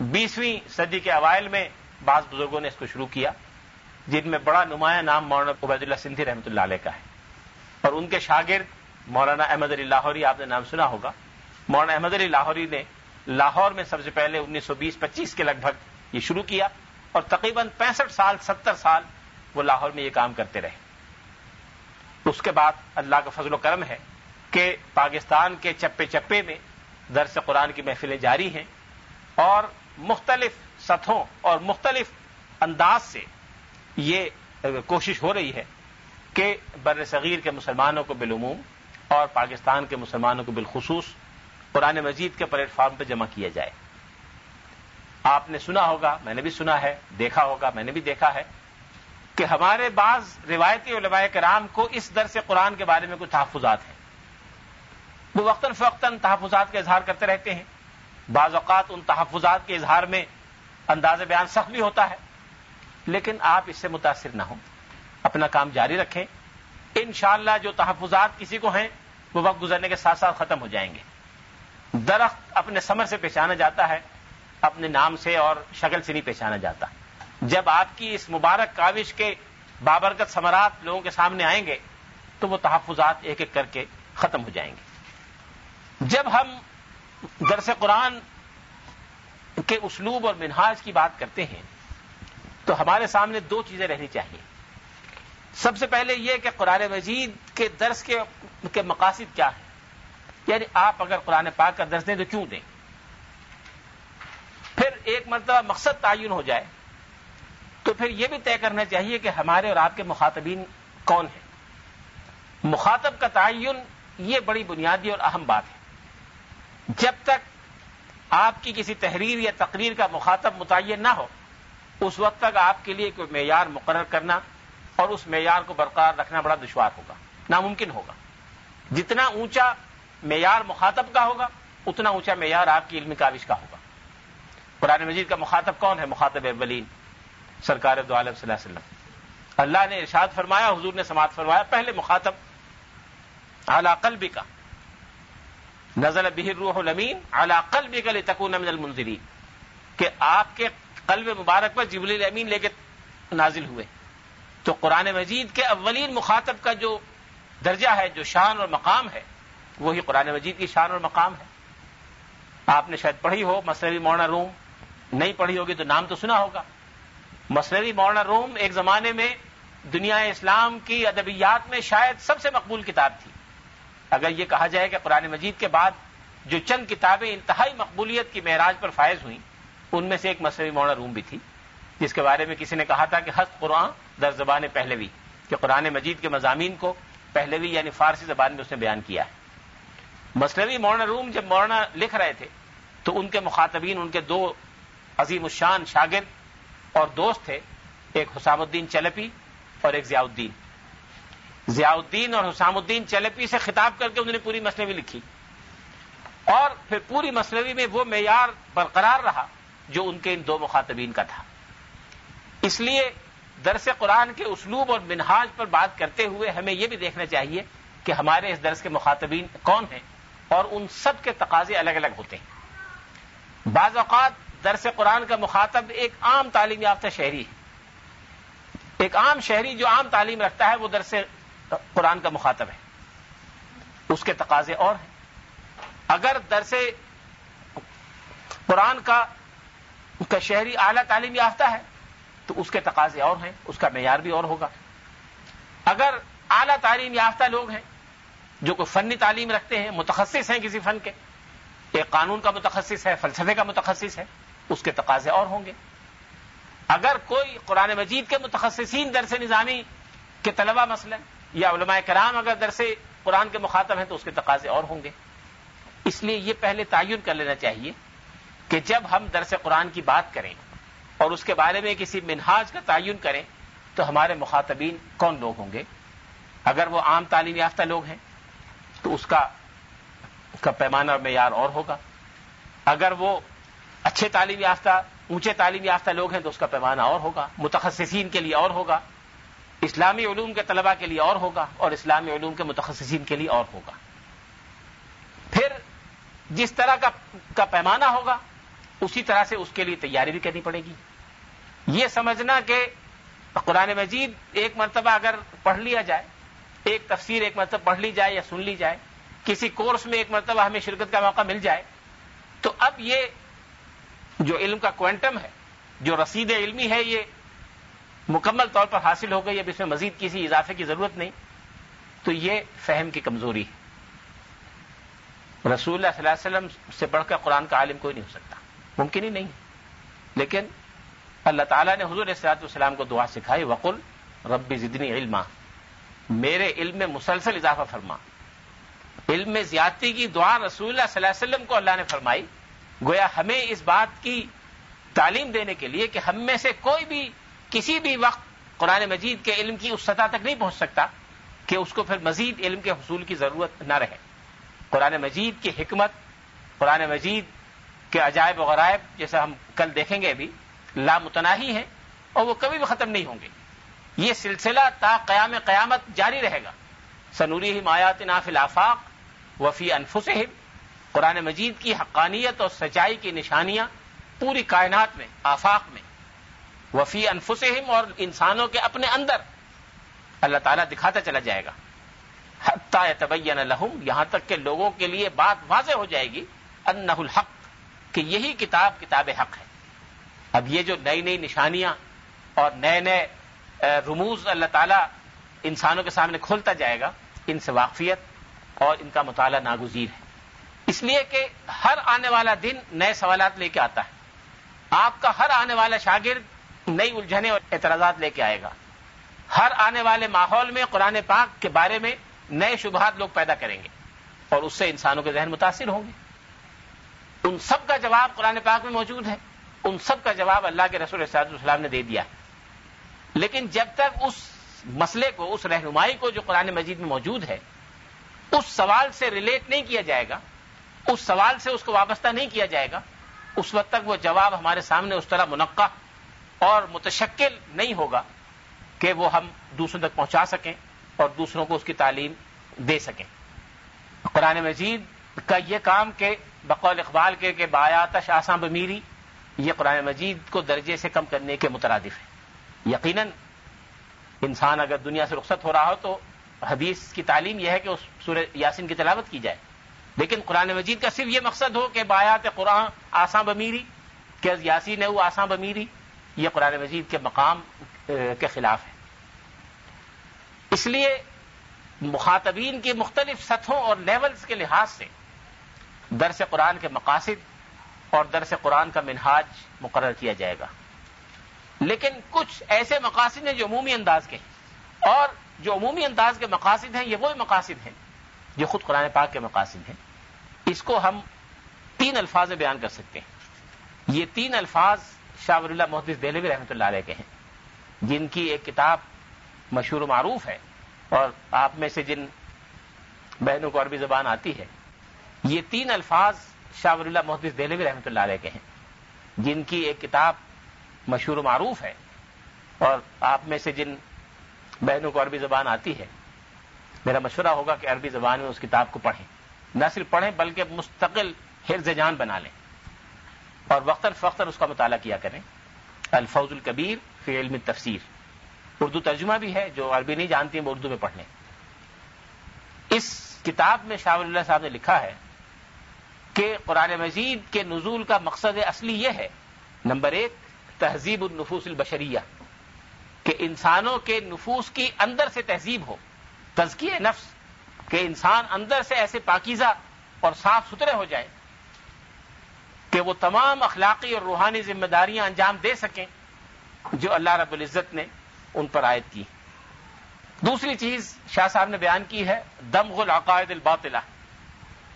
بیسویں صدی کے اوائل میں بعض بزرگوں نے اس کو شروع کیا، جن میں بڑا نمایاں نام مولانا عبید اللہ سندھی رحمۃ اللہ علیہ کا ہے۔ اور ان کے شاگرد مولانا احمد علی لاہوری، آپ نے نام سنا ہوگا۔ مولانا احمد علی لاہوری نے لاہور میں سب سے پہلے انیس سو بیس پچیس کے لگ بھگ یہ شروع کیا اور تقریباً پینسٹھ سال، ستر سال وہ لاہور میں یہ کام کرتے رہے۔ اس کے بعد اللہ کا فضل و کرم ہے کہ پاکستان کے چپے چپے میں درس قرآن کی محفلیں جاری ہیں اور مختلف سطحوں اور مختلف انداز سے یہ کوشش ہو رہی ہے کہ بر صغیر کے مسلمانوں کو بالعموم اور پاکستان کے مسلمانوں کو بالخصوص قرآن مجید کے پلیٹ فارم پہ جمع کیا جائے۔ آپ نے سنا ہوگا، میں نے بھی سنا ہے، دیکھا ہوگا، میں نے بھی دیکھا ہے کہ ہمارے بعض روایتی علماء کرام کو اس در سے قرآن کے بارے میں کچھ تحفظات ہیں۔ وہ وقتاً فوقتاً تحفظات کا اظہار کرتے رہتے ہیں۔ بعض اوقات ان تحفظات کے اظہار میں انداز بیان سخت بھی ہوتا ہے۔ لیکن آپ اس سے متاثر نہ ہوں۔ اپنا کام جاری رکھیں۔ انشاءاللہ جو تحفظات کسی کو ہیں، وہ وقت گزرنے کے ساتھ ساتھ ختم ہو جائیں گے۔ درخت اپنے سمر سے پہچانا جاتا ہے، اپنے نام سے اور شکل سے نہیں پہچانا جاتا۔ جب آپ کی اس مبارک کاوش کے بابرکت ثمرات لوگوں کے سامنے آئیں گے، تو وہ تحفظات ایک ایک کر کے ختم ہو جائیں گے۔ جب ہم درس قرآن کے اسلوب اور منہاج کی بات کرتے ہیں، تو ہمارے سامنے دو چیزیں رہنی چاہیے۔ سب سے پہلے یہ کہ قرآن مجید کے درس کے مقاصد کیا ہیں؟ یعنی آپ اگر قرآن پاک کا درس دیں تو کیوں دیں؟ پھر ایک مرتبہ مقصد تعین ہو جائے، تو پھر یہ بھی طے کرنا چاہیے کہ ہمارے اور آپ کے مخاطبین کون ہیں؟ مخاطب کا تعین یہ بڑی بنیادی اور اہم بات ہے۔ جب تک آپ کی کسی تحریر یا تقریر کا مخاطب متعین نہ ہو، اس وقت تک آپ کے لیے کوئی معیار مقرر کرنا اور اس معیار کو برقرار رکھنا بڑا دشوار ہوگا، ناممکن ہوگا۔ جتنا اونچا معیار مخاطب کا ہوگا، اتنا اونچا معیار آپ کی علمی کاوش کا ہوگا۔ قرآن مجید کا مخاطب کون ہے؟ مخاطب اولین، سرکار دو عالم صلی اللہ علیہ وسلم۔ اللہ نے ارشاد فرمایا، حضور نے سماعت فرمایا، پہلے مخاطب اعلی قلبی کا نزل بہر روح الامین اعلی قلبی کا لتکون من المنظرین کہ آپ کے قلب مبارک پر جبل امین لے کے نازل ہوئے۔ تو قرآن مجید کے اولین مخاطب کا جو درجہ ہے، جو شان اور مقام ہے وہی قرآن مجید کی شان اور مقام ہے۔ آپ نے شاید پڑھی ہو مسری مولانا روم، نہیں پڑھی ہوگی تو نام تو سنا ہوگا۔ مسری مولانا روم ایک زمانے میں دنیا اسلام کی ادبیات میں شاید سب سے مقبول کتاب تھی۔ اگر یہ کہا جائے کہ قرآن مجید کے بعد جو چند کتابیں انتہائی مقبولیت کی معراج پر فائز ہوئیں، ان میں سے ایک مسری مولانا روم بھی تھی۔ جس کے بارے میں کسی نے کہا تھا کہ ہست قرآن در زبان پہلوی، کہ قرآن مجید کے مضامین کو پہلوی یعنی فارسی زبان میں اس نے بیان کیا ہے۔ مسلوی مولانا روم جب مولانا لکھ رہے تھے، تو ان کے مخاطبین، ان کے دو عظیم الشان شاگرد اور دوست تھے، ایک حسام الدین چلپی اور ایک ضیاء الدین۔ ضیاء الدین اور حسام الدین چلپی سے خطاب کر کے انہوں نے پوری مسلوی لکھی۔ اور پھر پوری مسلوی میں وہ معیار برقرار رہا جو ان کے ان دو مخاطبین کا تھا۔ اس لیے درس قرآن کے اسلوب اور منہاج پر بات کرتے ہوئے ہمیں یہ بھی دیکھنا چاہیے کہ ہمارے اس درس کے مخاطبین کون ہیں۔ اور ان سب کے تقاضے الگ الگ ہوتے ہیں۔ بعض اوقات درس قرآن کا مخاطب ایک عام تعلیم یافتہ شہری ہے۔ ایک عام شہری جو عام تعلیم رکھتا ہے، وہ درس قرآن کا مخاطب ہے۔ اس کے تقاضے اور ہیں۔ اگر درس قرآن کا شہری اعلی تعلیم یافتہ ہے، تو اس کے تقاضے اور ہیں، اس کا معیار بھی اور ہوگا۔ اگر اعلی تعلیم یافتہ لوگ ہیں جو کوئی فنی تعلیم رکھتے ہیں، متخصص ہیں کسی فن کے، ایک قانون کا متخصص ہے، فلسفے کا متخصص ہے، اس کے تقاضے اور ہوں گے۔ اگر کوئی قرآن مجید کے متخصصین درس نظامی کے طلبہ مسئلہ یا علماء کرام اگر درس قرآن کے مخاطب ہیں تو اس کے تقاضے اور ہوں گے۔ اس لیے یہ پہلے تعین کر لینا چاہیے کہ جب ہم درس قرآن کی بات کریں اور اس کے بارے میں کسی منہاج کا تعین کریں، تو ہمارے مخاطبین کون لوگ ہوں گے؟ اگر وہ عام تعلیم یافتہ لوگ ہیں تو اس کا کا پیمانہ اور معیار اور ہوگا۔ اگر وہ اچھے تعلیم یافتہ، اونچے تعلیم یافتہ لوگ ہیں تو اس کا پیمانہ اور ہوگا۔ متخصصین کے لیے اور ہوگا۔ اسلامی علوم کے طلبہ کے لیے اور ہوگا اور اسلامی علوم کے متخصصین کے لیے اور ہوگا۔ پھر جس طرح کا پیمانہ ہوگا، اسی طرح سے اس کے لیے تیاری بھی کرنی پڑے گی۔ یہ سمجھنا کہ قرآن مجید ایک مرتبہ اگر پڑھ لیا جائے ایک تفسیر، ایک مرتبہ پڑھ لی جائے یا سن لی جائے، کسی کورس میں ایک مرتبہ ہمیں شرکت کا موقع مل جائے، تو اب یہ جو علم کا کوانٹم ہے، جو رسید علمی ہے، یہ مکمل طور پر حاصل ہو گئی، اب اس میں مزید کسی اضافے کی ضرورت نہیں، تو یہ فہم کی کمزوری ہے۔ رسول اللہ صلی اللہ علیہ وسلم سے بڑھ کر قرآن کا عالم کوئی نہیں ہو سکتا، ممکن ہی نہیں۔ لیکن اللہ تعالیٰ نے حضور صلاحت والسلام کو دعا سکھائی، وقل ربی زدنی علما۔ میرے علم میں مسلسل اضافہ فرما۔ علم میں زیادتی کی دعا رسول اللہ صلی اللہ علیہ وسلم کو اللہ نے فرمائی۔ گویا ہمیں اس بات کی تعلیم دینے کے لیے کہ ہم میں سے کوئی بھی کسی بھی وقت قرآن مجید کے علم کی اس سطح تک نہیں پہنچ سکتا کہ اس کو پھر مزید علم کے حصول کی ضرورت نہ رہے۔ قرآن مجید کی حکمت، قرآن مجید کے عجائب و غرائب جیسا ہم کل دیکھیں گے ابھی، لامتناہی ہیں اور وہ کبھی بھی ختم نہیں ہوں گے۔ یہ سلسلہ تا قیام قیامت جاری رہے گا۔ سنوری ہی نافل آفاق وفی انفسہم۔ قرآن مجید کی حقانیت اور سچائی کی نشانیاں پوری کائنات میں، آفاق میں۔ وفی انفسہم اور انسانوں کے اپنے اندر۔ اللہ تعالیٰ دکھاتا چلا جائے گا۔ حتیٰ طبین لہم، یہاں تک کہ لوگوں کے لیے بات واضح ہو جائے گی۔ انہ الحق، کہ یہی کتاب کتاب حق ہے۔ اب یہ جو نئی نئی نشانیاں اور نئے نئے رموز اللہ تعالیٰ انسانوں کے سامنے کھولتا جائے گا، ان سے واقفیت اور ان کا مطالعہ ناگزیر ہے۔ اس لیے کہ ہر آنے والا دن نئے سوالات لے کے آتا ہے۔ آپ کا ہر آنے والا شاگرد نئی الجھنے اور اعتراضات لے کے آئے گا۔ ہر آنے والے ماحول میں قرآن پاک کے بارے میں نئے شبہات لوگ پیدا کریں گے اور اس سے انسانوں کے ذہن متاثر ہوں گے۔ ان سب کا جواب قرآن پاک میں موجود ہے۔ ان سب کا جواب اللہ کے رسول صاحب السلام نے دے دیا ہے۔ لیکن جب تک اس مسئلے کو، اس رہنمائی کو جو قرآن مجید میں موجود ہے، اس سوال سے ریلیٹ نہیں کیا جائے گا، اس سوال سے اس کو وابستہ نہیں کیا جائے گا، اس وقت تک وہ جواب ہمارے سامنے اس طرح منقع اور متشکل نہیں ہوگا کہ وہ ہم دوسروں تک پہنچا سکیں اور دوسروں کو اس کی تعلیم دے سکیں۔ قرآن مجید کا یہ کام کہ بقول اقبال کے کہ بایاتش آساں بمیری، یہ قرآن مجید کو درجے سے کم کرنے کے مترادف ہے۔ یقیناً انسان اگر دنیا سے رخصت ہو رہا ہو تو حدیث کی تعلیم یہ ہے کہ اس سورہ یاسین کی تلاوت کی جائے۔ لیکن قرآن مجید کا صرف یہ مقصد ہو کہ بایات قرآن آساں بمیری، کہ یاسین ہے وہ آساں بمیری، یہ قرآن مجید کے مقام کے خلاف ہے۔ اس لیے مخاطبین کی مختلف سطحوں اور لیولز کے لحاظ سے درس قرآن کے مقاصد اور درس قرآن کا منہاج مقرر کیا جائے گا۔ لیکن کچھ ایسے مقاصد ہیں جو عمومی انداز کے ہیں۔ اور جو عمومی انداز کے مقاصد ہیں، یہ وہی مقاصد ہیں جو خود قرآن پاک کے مقاصد ہیں۔ اس کو ہم تین الفاظ میں بیان کر سکتے ہیں۔ یہ تین الفاظ شاہ اللہ محدث دہلوی رحمۃ اللہ علیہ کے ہیں۔ جن کی ایک کتاب مشہور و معروف ہے۔ اور آپ میں سے جن بہنوں کو عربی زبان آتی ہے، یہ تین الفاظ شاہ اللہ محدث دہلوی رحمۃ اللہ علیہ کے ہیں۔ جن کی ایک کتاب مشہور و معروف ہے۔ اور آپ میں سے جن بہنوں کو عربی زبان آتی ہے، میرا مشورہ ہوگا کہ عربی زبان میں اس کتاب کو پڑھیں۔ نہ صرف پڑھیں، بلکہ مستقل حرز جان بنا لیں۔ اور وقتاً فختر اس کا مطالعہ کیا کریں۔ الفوظ الکبیر فی علم تفسیر اردو ترجمہ بھی ہے، جو عربی نہیں جانتی ہیں وہ اردو میں پڑھنے اس کتاب میں شاہ اللہ صاحب نے لکھا ہے کہ قرآن مجید کے نزول کا مقصد اصلی یہ ہے، نمبر ایک تہذیب النفوس البشریہ، کہ انسانوں کے نفوس کی اندر سے تہذیب ہو۔ تزکیہ نفس، کہ انسان اندر سے ایسے پاکیزہ اور صاف ستھرے ہو جائے، کہ وہ تمام اخلاقی اور روحانی ذمہ داریاں انجام دے سکیں، جو اللہ رب العزت نے ان پر عائد کی۔ دوسری چیز شاہ صاحب نے بیان کی ہے، دمغ العقائد الباطلہ،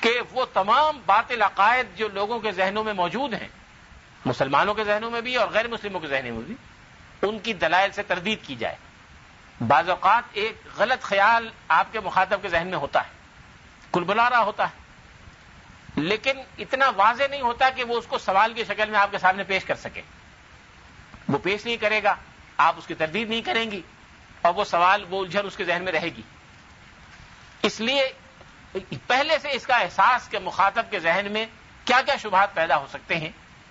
کہ وہ تمام باطل عقائد جو لوگوں کے ذہنوں میں موجود ہیں مسلمانوں کے ذہنوں میں بھی اور غیر مسلموں کے ذہنوں میں بھی ان کی دلائل سے تردید کی جائے۔ بعض اوقات ایک غلط خیال آپ کے مخاطب کے ذہن میں ہوتا ہے کل بلا رہا ہوتا ہے۔ لیکن اتنا واضح نہیں ہوتا کہ وہ اس کو سوال کی شکل میں آپ کے سامنے پیش کر سکے۔ وہ پیش نہیں کرے گا، آپ اس کی تردید نہیں کریں گی اور وہ سوال، وہ الجھن اس کے ذہن میں رہے گی۔ اس لیے پہلے سے اس کا احساس کہ مخاطب کے ذہن میں کیا کیا شبہات پیدا ہو سکتے ہیں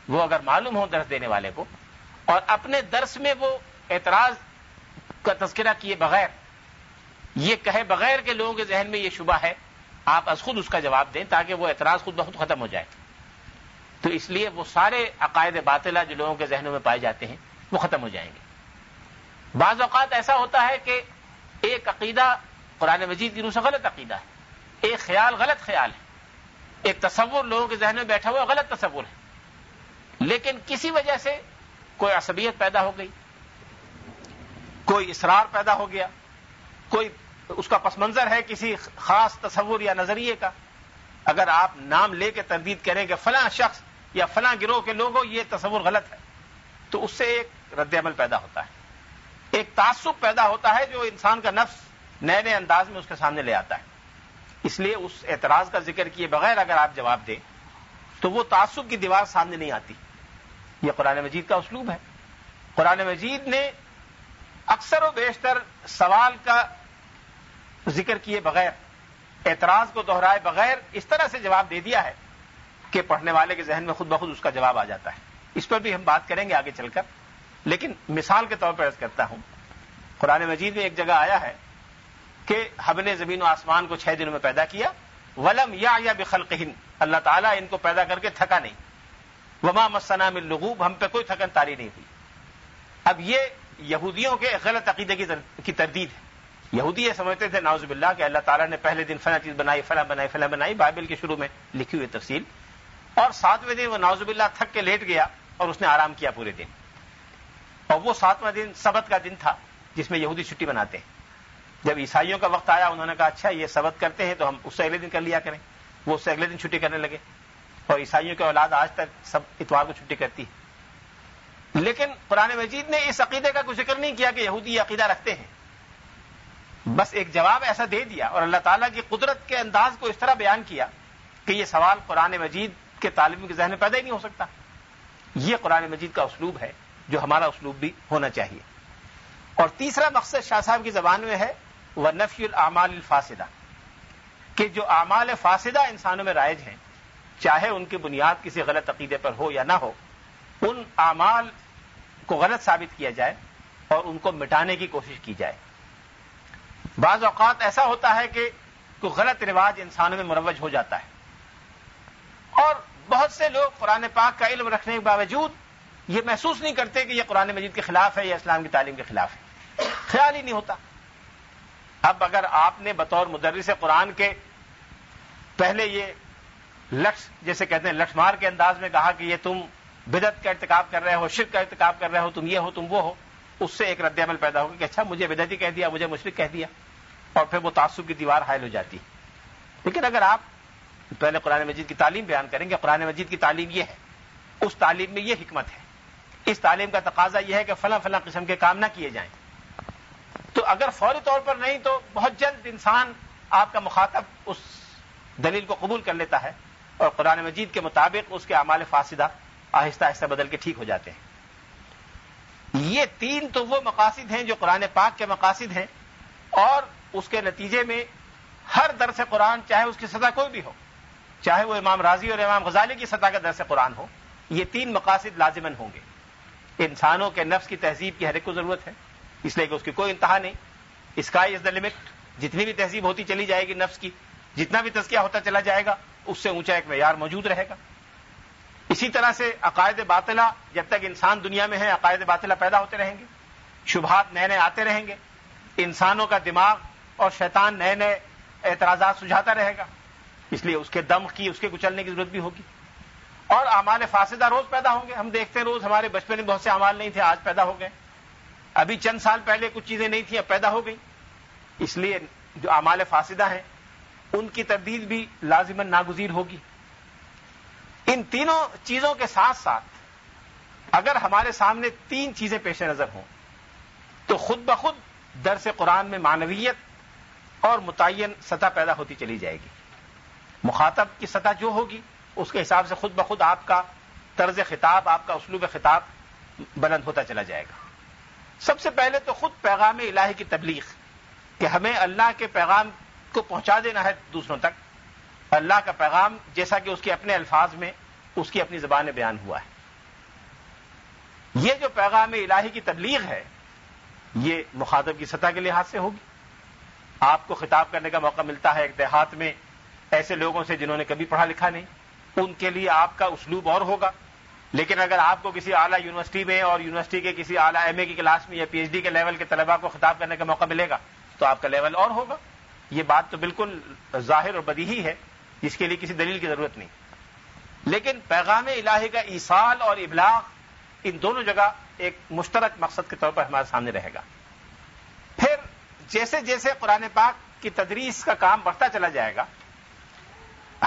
وہ اگر معلوم ہو درس دینے والے کو، اور اپنے درس میں وہ اعتراض کا تذکرہ کیے بغیر، یہ کہے بغیر کہ لوگوں کے ذہن میں یہ شبہ ہے، آپ از خود اس کا جواب دیں تاکہ وہ اعتراض خود بخود ختم ہو جائے۔ تو اس لیے وہ سارے عقائد باطلہ جو لوگوں کے ذہنوں میں پائے جاتے ہیں، وہ ختم ہو جائیں گے۔ بعض اوقات ایسا ہوتا ہے کہ ایک عقیدہ قرآن مجید کی روح سے غلط عقیدہ ہے، ایک خیال غلط خیال ہے، ایک تصور لوگوں کے ذہن میں بیٹھا ہوا غلط تصور ہے۔ لیکن کسی وجہ سے کوئی عصبیت پیدا ہو گئی، کوئی اسرار پیدا ہو گیا، کوئی اس کا پس منظر ہے کسی خاص تصور یا نظریے کا۔ اگر آپ نام لے کے تردید کریں کہ فلاں شخص یا فلاں گروہ کے لوگوں، یہ تصور غلط ہے۔ تو اس سے ایک رد عمل پیدا ہوتا ہے۔ ایک تعصب پیدا ہوتا ہے جو انسان کا نفس نئے نئے انداز میں اس کے سامنے لے آتا ہے۔ اس لیے اس اعتراض کا ذکر کیے بغیر اگر آپ جواب دیں، تو وہ تعصب کی دیوار سامنے نہیں آتی۔ یہ قرآن مجید کا اسلوب ہے۔ قرآن مجید نے اکثر و بیشتر سوال کا ذکر کیے بغیر، اعتراض کو دہرائے بغیر اس طرح سے جواب دے دیا ہے کہ پڑھنے والے کے ذہن میں خود بخود اس کا جواب آ جاتا ہے۔ اس پر بھی ہم بات کریں گے آگے چل کر۔ لیکن مثال کے طور پر عرض کرتا ہوں، قرآن مجید میں ایک جگہ آیا ہے کہ ہم نے زمین و آسمان کو چھ دنوں میں پیدا کیا، ولم یا یا بخلقہن اللہ تعالیٰ ان کو پیدا کر کے تھکا نہیں۔ وما مسنا مل لغوب، ہم پہ کوئی تھکن تاری نہیں ہوئی۔ اب یہ یہودیوں کے غلط عقیدے کی تردید ہے۔ یہودی یہ سمجھتے تھے ناوز باللہ کہ اللہ تعالیٰ نے پہلے دن فلاں چیز بنائی، فلاں بنائی فلاں بنائی، بائبل کے شروع میں لکھی ہوئی تفصیل۔ اور ساتویں دن وہ ناوز باللہ تھک کے لیٹ گیا اور اس نے آرام کیا پورے دن۔ اور وہ ساتواں دن سبت کا دن تھا، جس میں یہودی چھٹی بناتے ہیں۔ جب عیسائیوں کا وقت آیا، انہوں نے کہا اچھا یہ سبت کرتے ہیں تو ہم اس سے اگلے دن کر لیا کریں۔ وہ اس سے اگلے دن چھٹی کرنے لگے۔ اور عیسائیوں کے اولاد آج تک سب اتوار کو چھٹی کرتی ہے لیکن قرآن مجید نے اس عقیدے کا کوئی ذکر نہیں کیا کہ یہودی یہ عقیدہ رکھتے ہیں۔ بس ایک جواب ایسا دے دیا اور اللہ تعالیٰ کی قدرت کے انداز کو اس طرح بیان کیا کہ یہ سوال قرآن مجید کے طالب کے ذہن میں پیدا ہی نہیں ہو سکتا۔ یہ قرآن مجید کا اسلوب ہے جو ہمارا اسلوب بھی ہونا چاہیے۔ اور تیسرا مقصد شاہ صاحب کی زبان میں ہے وہ نفی العمال الفاصدہ کہ جو اعمال فاسدہ انسانوں میں رائج ہیں چاہے ان کی بنیاد کسی غلط عقیدے پر ہو یا نہ ہو، ان اعمال کو غلط ثابت کیا جائے اور ان کو مٹانے کی کوشش کی جائے۔ بعض اوقات ایسا ہوتا ہے کہ کوئی غلط رواج انسانوں میں مروج ہو جاتا ہے۔ اور بہت سے لوگ قرآن پاک کا علم رکھنے کے باوجود یہ محسوس نہیں کرتے کہ یہ قرآن مجید کے خلاف ہے یا اسلام کی تعلیم کے خلاف ہے۔ خیال ہی نہیں ہوتا۔ اب اگر آپ نے بطور مدرس قرآن کے پہلے یہ لٹس جیسے کہتے ہیں لٹھ مار کے انداز میں کہا کہ یہ تم بدت کا ارتکاب کر رہے ہو، شرک کا ارتکاب کر رہے ہو، تم یہ ہو، تم وہ ہو، اس سے ایک رد عمل پیدا ہوگا کہ اچھا مجھے بدتی کہہ دیا، مجھے مشرق کہہ دیا، اور پھر وہ تعصب کی دیوار حائل ہو جاتی۔ لیکن اگر آپ پہلے قرآن مجید کی تعلیم بیان کریں گے، قرآن مجید کی تعلیم یہ ہے، اس تعلیم میں یہ حکمت ہے، اس تعلیم کا تقاضا یہ ہے کہ فلاں فلاں قسم کے کام نہ کیے جائیں۔ تو اگر فوری طور پر نہیں تو بہت جلد انسان آپ کا مخاطب اس دلیل کو قبول کر لیتا ہے۔ اور قرآن مجید کے مطابق اس کے اعمال فاصدہ آہستہ آہستہ بدل کے ٹھیک ہو جاتے ہیں۔ یہ تین تو وہ مقاصد ہیں جو قرآن پاک کے مقاصد ہیں اور اس کے نتیجے میں ہر درس قرآن، چاہے اس کی سطح کوئی بھی ہو، چاہے وہ امام راضی اور امام غزالی کی سطح کا درس قرآن ہو، یہ تین مقاصد لازمن ہوں گے۔ انسانوں کے نفس کی تہذیب کی ہر ایک کو ضرورت ہے، اس لیے کہ اس کی کوئی انتہا نہیں۔ اسکائی از دا لمٹ جتنی بھی تہذیب ہوتی چلی جائے گی نفس کی، جتنا بھی تذکیہ ہوتا چلا جائے گا اس سے اونچا ایک معیار موجود رہے گا۔ اسی طرح سے عقائد باطلہ، جب تک انسان دنیا میں ہے، عقائد باطلہ پیدا ہوتے رہیں گے، شبہات نئے نئے آتے رہیں گے، انسانوں کا دماغ اور شیطان نئے نئے اعتراضات سجھاتا رہے گا۔ اس لیے اس کے دم کی، اس کے کچلنے کی ضرورت بھی ہوگی۔ اور اعمال فاصدہ روز پیدا ہوں گے۔ ہم دیکھتے ہیں روز ہمارے بچپن میں بہت سے اعمال نہیں تھے، آج پیدا ہو گئے۔ ابھی چند سال پہلے کچھ چیزیں نہیں تھیں، اب پیدا ہو گئی اس لیے جو اعمال فاصدہ ہیں ان کی تردید بھی لازمن ناگزیر ہوگی۔ ان تینوں چیزوں کے ساتھ ساتھ اگر ہمارے سامنے تین چیزیں پیش نظر ہوں، تو خود بخود درس قرآن میں معنویت اور متعین سطح پیدا ہوتی چلی جائے گی۔ مخاطب کی سطح جو ہوگی، اس کے حساب سے خود بخود آپ کا طرز خطاب، آپ کا اسلوب خطاب بلند ہوتا چلا جائے گا۔ سب سے پہلے تو خود پیغام الہی کی تبلیغ، کہ ہمیں اللہ کے پیغام کو پہنچا دینا ہے دوسروں تک۔ اللہ کا پیغام، جیسا کہ اس کے اپنے الفاظ میں، اس کی اپنی زبان میں بیان ہوا ہے۔ یہ جو پیغام الہی کی تبلیغ ہے، یہ مخاطب کی سطح کے لحاظ سے ہوگی۔ آپ کو خطاب کرنے کا موقع ملتا ہے ایک دیہات میں، ایسے لوگوں سے جنہوں نے کبھی پڑھا لکھا نہیں۔ ان کے لیے آپ کا اسلوب اور ہوگا۔ لیکن اگر آپ کو کسی اعلیٰ یونیورسٹی میں اور یونیورسٹی کے کسی اعلیٰ ایم اے کی کلاس میں یا پی ایچ ڈی کے لیول کے طلبا کو خطاب کرنے کا موقع ملے گا، تو آپ کا لیول اور ہوگا۔ یہ بات تو بالکل ظاہر اور بدی ہے جس کے لیے کسی دلیل کی ضرورت نہیں۔ لیکن پیغام الہی کا ایسال اور ابلاغ ان دونوں جگہ ایک مشترک مقصد کے طور پر ہمارے سامنے رہے گا۔ پھر جیسے جیسے قرآن پاک کی تدریس کا کام بڑھتا چلا جائے گا،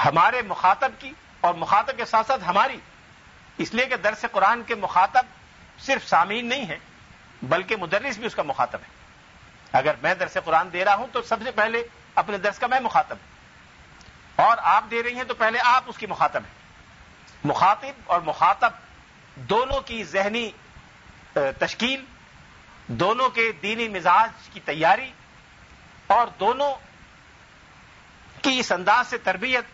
ہمارے مخاطب کی اور مخاطب کے ساتھ ساتھ ہماری، اس لیے کہ درس قرآن کے مخاطب صرف سامعین نہیں ہیں، بلکہ مدرس بھی اس کا مخاطب ہے۔ اگر میں درس قرآن دے رہا ہوں تو سب سے پہلے اپنے درس کا میں مخاطب ہوں۔ اور آپ دے رہی ہیں تو پہلے آپ اس کی مخاطب ہیں۔ مخاطب اور مخاطب دونوں کی ذہنی تشکیل، دونوں کے دینی مزاج کی تیاری اور دونوں کی اس انداز سے تربیت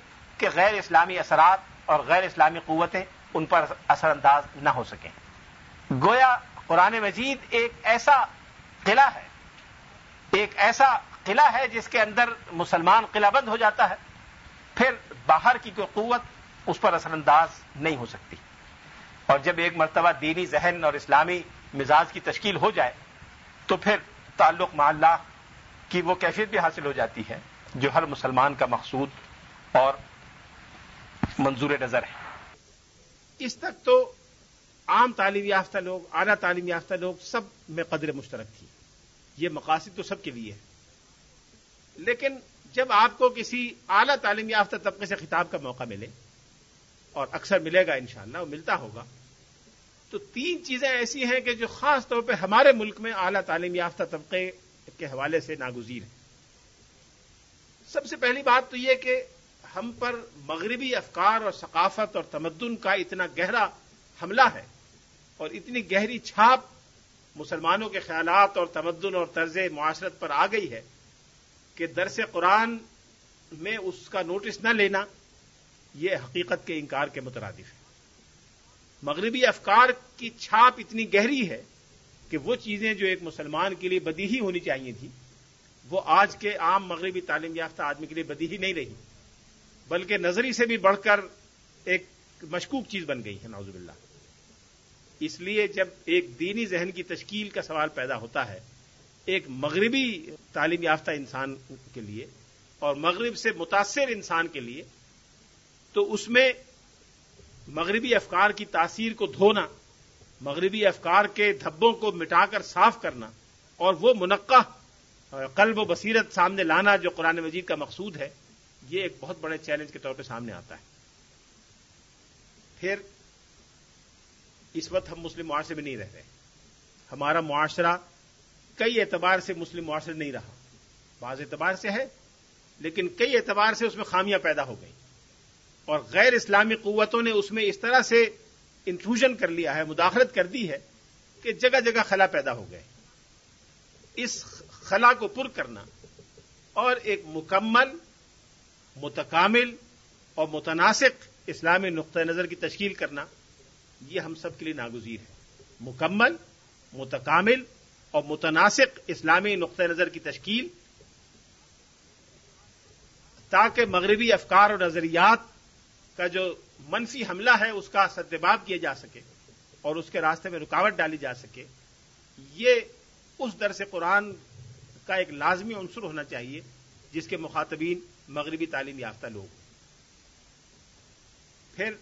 کہ غیر اسلامی اثرات اور غیر اسلامی قوتیں ان پر اثر انداز نہ ہو سکیں۔ گویا قرآن مجید ایک ایسا قلعہ ہے ایک ایسا قلعہ ہے جس کے اندر مسلمان قلعہ بند ہو جاتا ہے، پھر باہر کی کوئی قوت اس پر اثر انداز نہیں ہو سکتی۔ اور جب ایک مرتبہ دینی ذہن اور اسلامی مزاج کی تشکیل ہو جائے، تو پھر تعلق مع اللہ کی وہ کیفیت بھی حاصل ہو جاتی ہے جو ہر مسلمان کا مقصود اور منظور نظر ہے۔ اس تک تو عام تعلیم یافتہ لوگ، اعلیٰ تعلیم یافتہ لوگ سب میں قدر مشترک تھی یہ مقاصد تو سب کے لیے ہے۔ لیکن جب آپ کو کسی اعلیٰ تعلیم یافتہ طبقے سے خطاب کا موقع ملے اور اکثر ملے گا انشاءاللہ، وہ ملتا ہوگا، تو تین چیزیں ایسی ہیں کہ جو خاص طور پہ ہمارے ملک میں اعلیٰ تعلیم یافتہ طبقے کے حوالے سے ناگزیر ہیں۔ سب سے پہلی بات تو یہ کہ ہم پر مغربی افکار اور ثقافت اور تمدن کا اتنا گہرا حملہ ہے اور اتنی گہری چھاپ مسلمانوں کے خیالات اور تمدن اور طرز معاشرت پر آ گئی ہے کہ درس قرآن میں اس کا نوٹس نہ لینا یہ حقیقت کے انکار کے مترادف ہے۔ مغربی افکار کی چھاپ اتنی گہری ہے کہ وہ چیزیں جو ایک مسلمان کے لیے بدی ہی ہونی چاہیے تھی وہ آج کے عام مغربی تعلیم یافتہ آدمی کے لیے بدی ہی نہیں رہی، بلکہ نظری سے بھی بڑھ کر ایک مشکوک چیز بن گئی ہے نوزب اللہ اس لیے جب ایک دینی ذہن کی تشکیل کا سوال پیدا ہوتا ہے، ایک مغربی تعلیم یافتہ انسان کے لیے اور مغرب سے متاثر انسان کے لیے، تو اس میں مغربی افکار کی تاثیر کو دھونا، مغربی افکار کے دھبوں کو مٹا کر صاف کرنا اور وہ منقع قلب و بصیرت سامنے لانا جو قرآن مجید کا مقصود ہے، یہ ایک بہت بڑے چیلنج کے طور پہ سامنے آتا ہے۔ پھر اس وقت ہم مسلم معاشرے میں نہیں رہ رہے ہمارا معاشرہ کئی اعتبار سے مسلم معاشرے نہیں رہا بعض اعتبار سے ہے لیکن کئی اعتبار سے اس میں خامیاں پیدا ہو گئی اور غیر اسلامی قوتوں نے اس میں اس طرح سے انٹروژن کر لیا ہے، مداخلت کر دی ہے کہ جگہ جگہ خلا پیدا ہو گئے۔ اس خلا کو پر کرنا اور ایک مکمل، متکامل اور متناسق اسلامی نقطۂ نظر کی تشکیل کرنا یہ ہم سب کے لیے ناگزیر ہے۔ مکمل، متکامل اور متناسق اسلامی نقطۂ نظر کی تشکیل، تاکہ مغربی افکار اور نظریات کا جو منفی حملہ ہے، اس کا سدباب کیا جا سکے اور اس کے راستے میں رکاوٹ ڈالی جا سکے۔ یہ اس درس قرآن کا ایک لازمی عنصر ہونا چاہیے، جس کے مخاطبین مغربی تعلیم یافتہ لوگ۔ پھر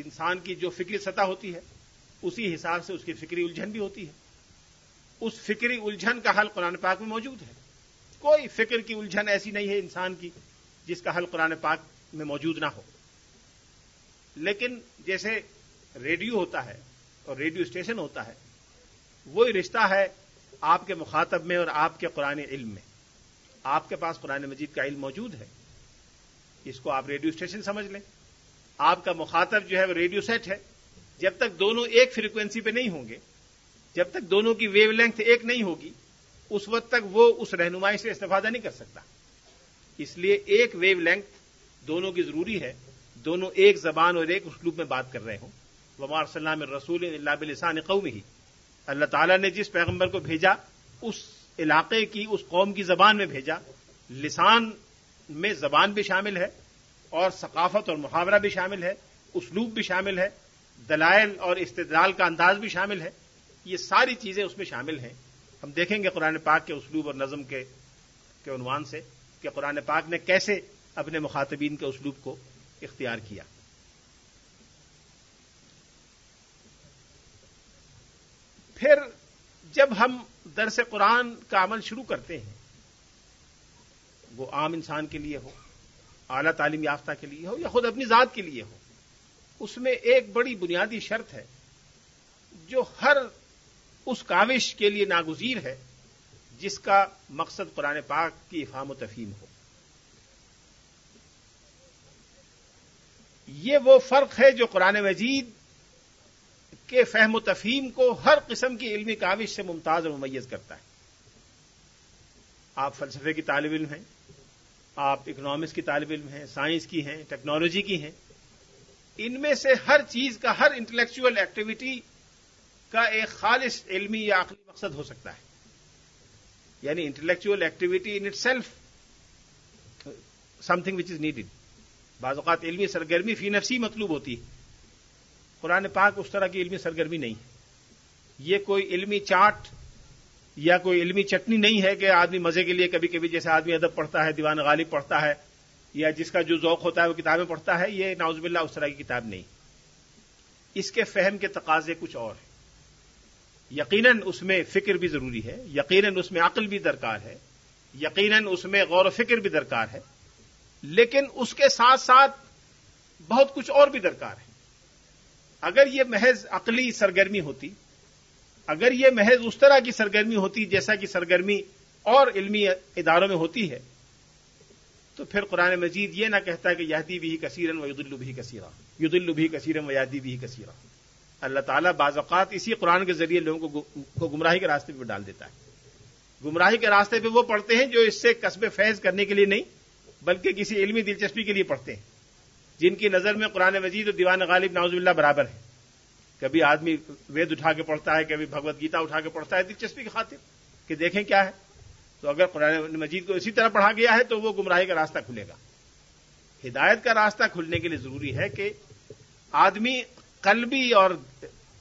انسان کی جو فکری سطح ہوتی ہے، اسی حساب سے اس کی فکری الجھن بھی ہوتی ہے۔ اس فکری الجھن کا حل قرآن پاک میں موجود ہے۔ کوئی فکر کی الجھن ایسی نہیں ہے انسان کی جس کا حل قرآن پاک میں موجود نہ ہو۔ لیکن جیسے ریڈیو ہوتا ہے اور ریڈیو اسٹیشن ہوتا ہے، وہی رشتہ ہے آپ کے مخاطب میں اور آپ کے قرآن علم میں۔ آپ کے پاس قرآن مجید کا علم موجود ہے۔ اس کو آپ ریڈیو اسٹیشن سمجھ لیں۔ آپ کا مخاطب جو ہے وہ ریڈیو سیٹ ہے۔ جب تک دونوں ایک فریکوینسی پہ نہیں ہوں گے، جب تک دونوں کی ویو لینتھ ایک نہیں ہوگی، اس وقت تک وہ اس رہنمائی سے استفادہ نہیں کر سکتا۔ اس لیے ایک ویو لینتھ دونوں کی ضروری ہے۔ دونوں ایک زبان اور ایک اسلوب میں بات کر رہے ہوں۔ ومار صلی رسول اللہ بلسان قوم ہی اللہ تعالیٰ نے جس پیغمبر کو بھیجا، اس علاقے کی، اس قوم کی زبان میں بھیجا۔ لسان میں زبان بھی شامل ہے۔ اور ثقافت اور محاورہ بھی شامل ہے، اسلوب بھی شامل ہے، دلائل اور استدلال کا انداز بھی شامل ہے۔ یہ ساری چیزیں اس میں شامل ہیں۔ ہم دیکھیں گے قرآن پاک کے اسلوب اور نظم کے کے عنوان سے کہ قرآن پاک نے کیسے اپنے مخاطبین کے اسلوب کو اختیار کیا۔ پھر جب ہم درس قرآن کا عمل شروع کرتے ہیں، وہ عام انسان کے لیے ہو اعلی تعلیم یافتہ کے لیے ہو یا خود اپنی ذات کے لیے ہو، اس میں ایک بڑی بنیادی شرط ہے جو ہر اس کاوش کے لیے ناگزیر ہے جس کا مقصد قرآن پاک کی افہام و تفہیم ہو۔ یہ وہ فرق ہے جو قرآن مجید کے فہم و تفہیم کو ہر قسم کی علمی کاوش سے ممتاز اور ممیز کرتا ہے۔ آپ فلسفے کی طالب علم ہیں آپ اکنامکس کی طالب علم ہیں سائنس کی ہیں ٹیکنالوجی کی ہیں، ان میں سے ہر چیز کا، ہر انٹلیکچوئل ایکٹیویٹی کا ایک خالص علمی یا عقلی مقصد ہو سکتا ہے۔ یعنی intellectual activity in itself something which is needed بعض اوقات علمی سرگرمی فی نفسی مطلوب ہوتی ہے۔ قرآن پاک اس طرح کی علمی سرگرمی نہیں ہے۔ یہ کوئی علمی چاٹ یا کوئی علمی چٹنی نہیں ہے کہ آدمی مزے کے لیے کبھی کبھی جیسے آدمی ادب پڑھتا ہے، دیوان غالب پڑھتا ہے، یا جس کا جو ذوق ہوتا ہے وہ کتابیں پڑھتا ہے، یہ ناؤز باللہ اس طرح کی کتاب نہیں۔ اس کے فہم کے تقاضے کچھ اور ہیں۔ یقیناً اس میں فکر بھی ضروری ہے، یقیناً اس میں عقل بھی درکار ہے، یقیناً اس میں غور و فکر بھی درکار ہے، لیکن اس کے ساتھ ساتھ بہت کچھ اور بھی درکار ہے۔ اگر یہ محض عقلی سرگرمی ہوتی اگر یہ محض اس طرح کی سرگرمی ہوتی جیسا کہ سرگرمی اور علمی اداروں میں ہوتی ہے، تو پھر قرآن مجید یہ نہ کہتا کہ یادی بھی کثیرن و ید البی کثیرہ ید البی کثیرن و یادی بھی کثیرہ اللہ تعالیٰ بعض اوقات اسی قرآن کے ذریعے لوگوں کو گمراہی کے راستے پہ ڈال دیتا ہے۔ گمراہی کے راستے پہ وہ پڑھتے ہیں جو اس سے قصب فیض کرنے کے لیے نہیں، بلکہ کسی علمی دلچسپی کے لیے پڑھتے ہیں۔ جن کی نظر میں قرآن مجید اور دیوان غالب ناوز اللہ برابر ہے۔ کبھی آدمی وید اٹھا کے پڑھتا ہے، کبھی بھگوت گیتا اٹھا کے پڑھتا ہے، دلچسپی کی خاطر کہ دیکھیں کیا ہے۔ تو اگر قرآن مجید کو اسی طرح پڑھا گیا ہے تو وہ گمراہی کا راستہ کھلے گا۔ ہدایت کا راستہ کھلنے کے لیے ضروری ہے کہ آدمی قلبی اور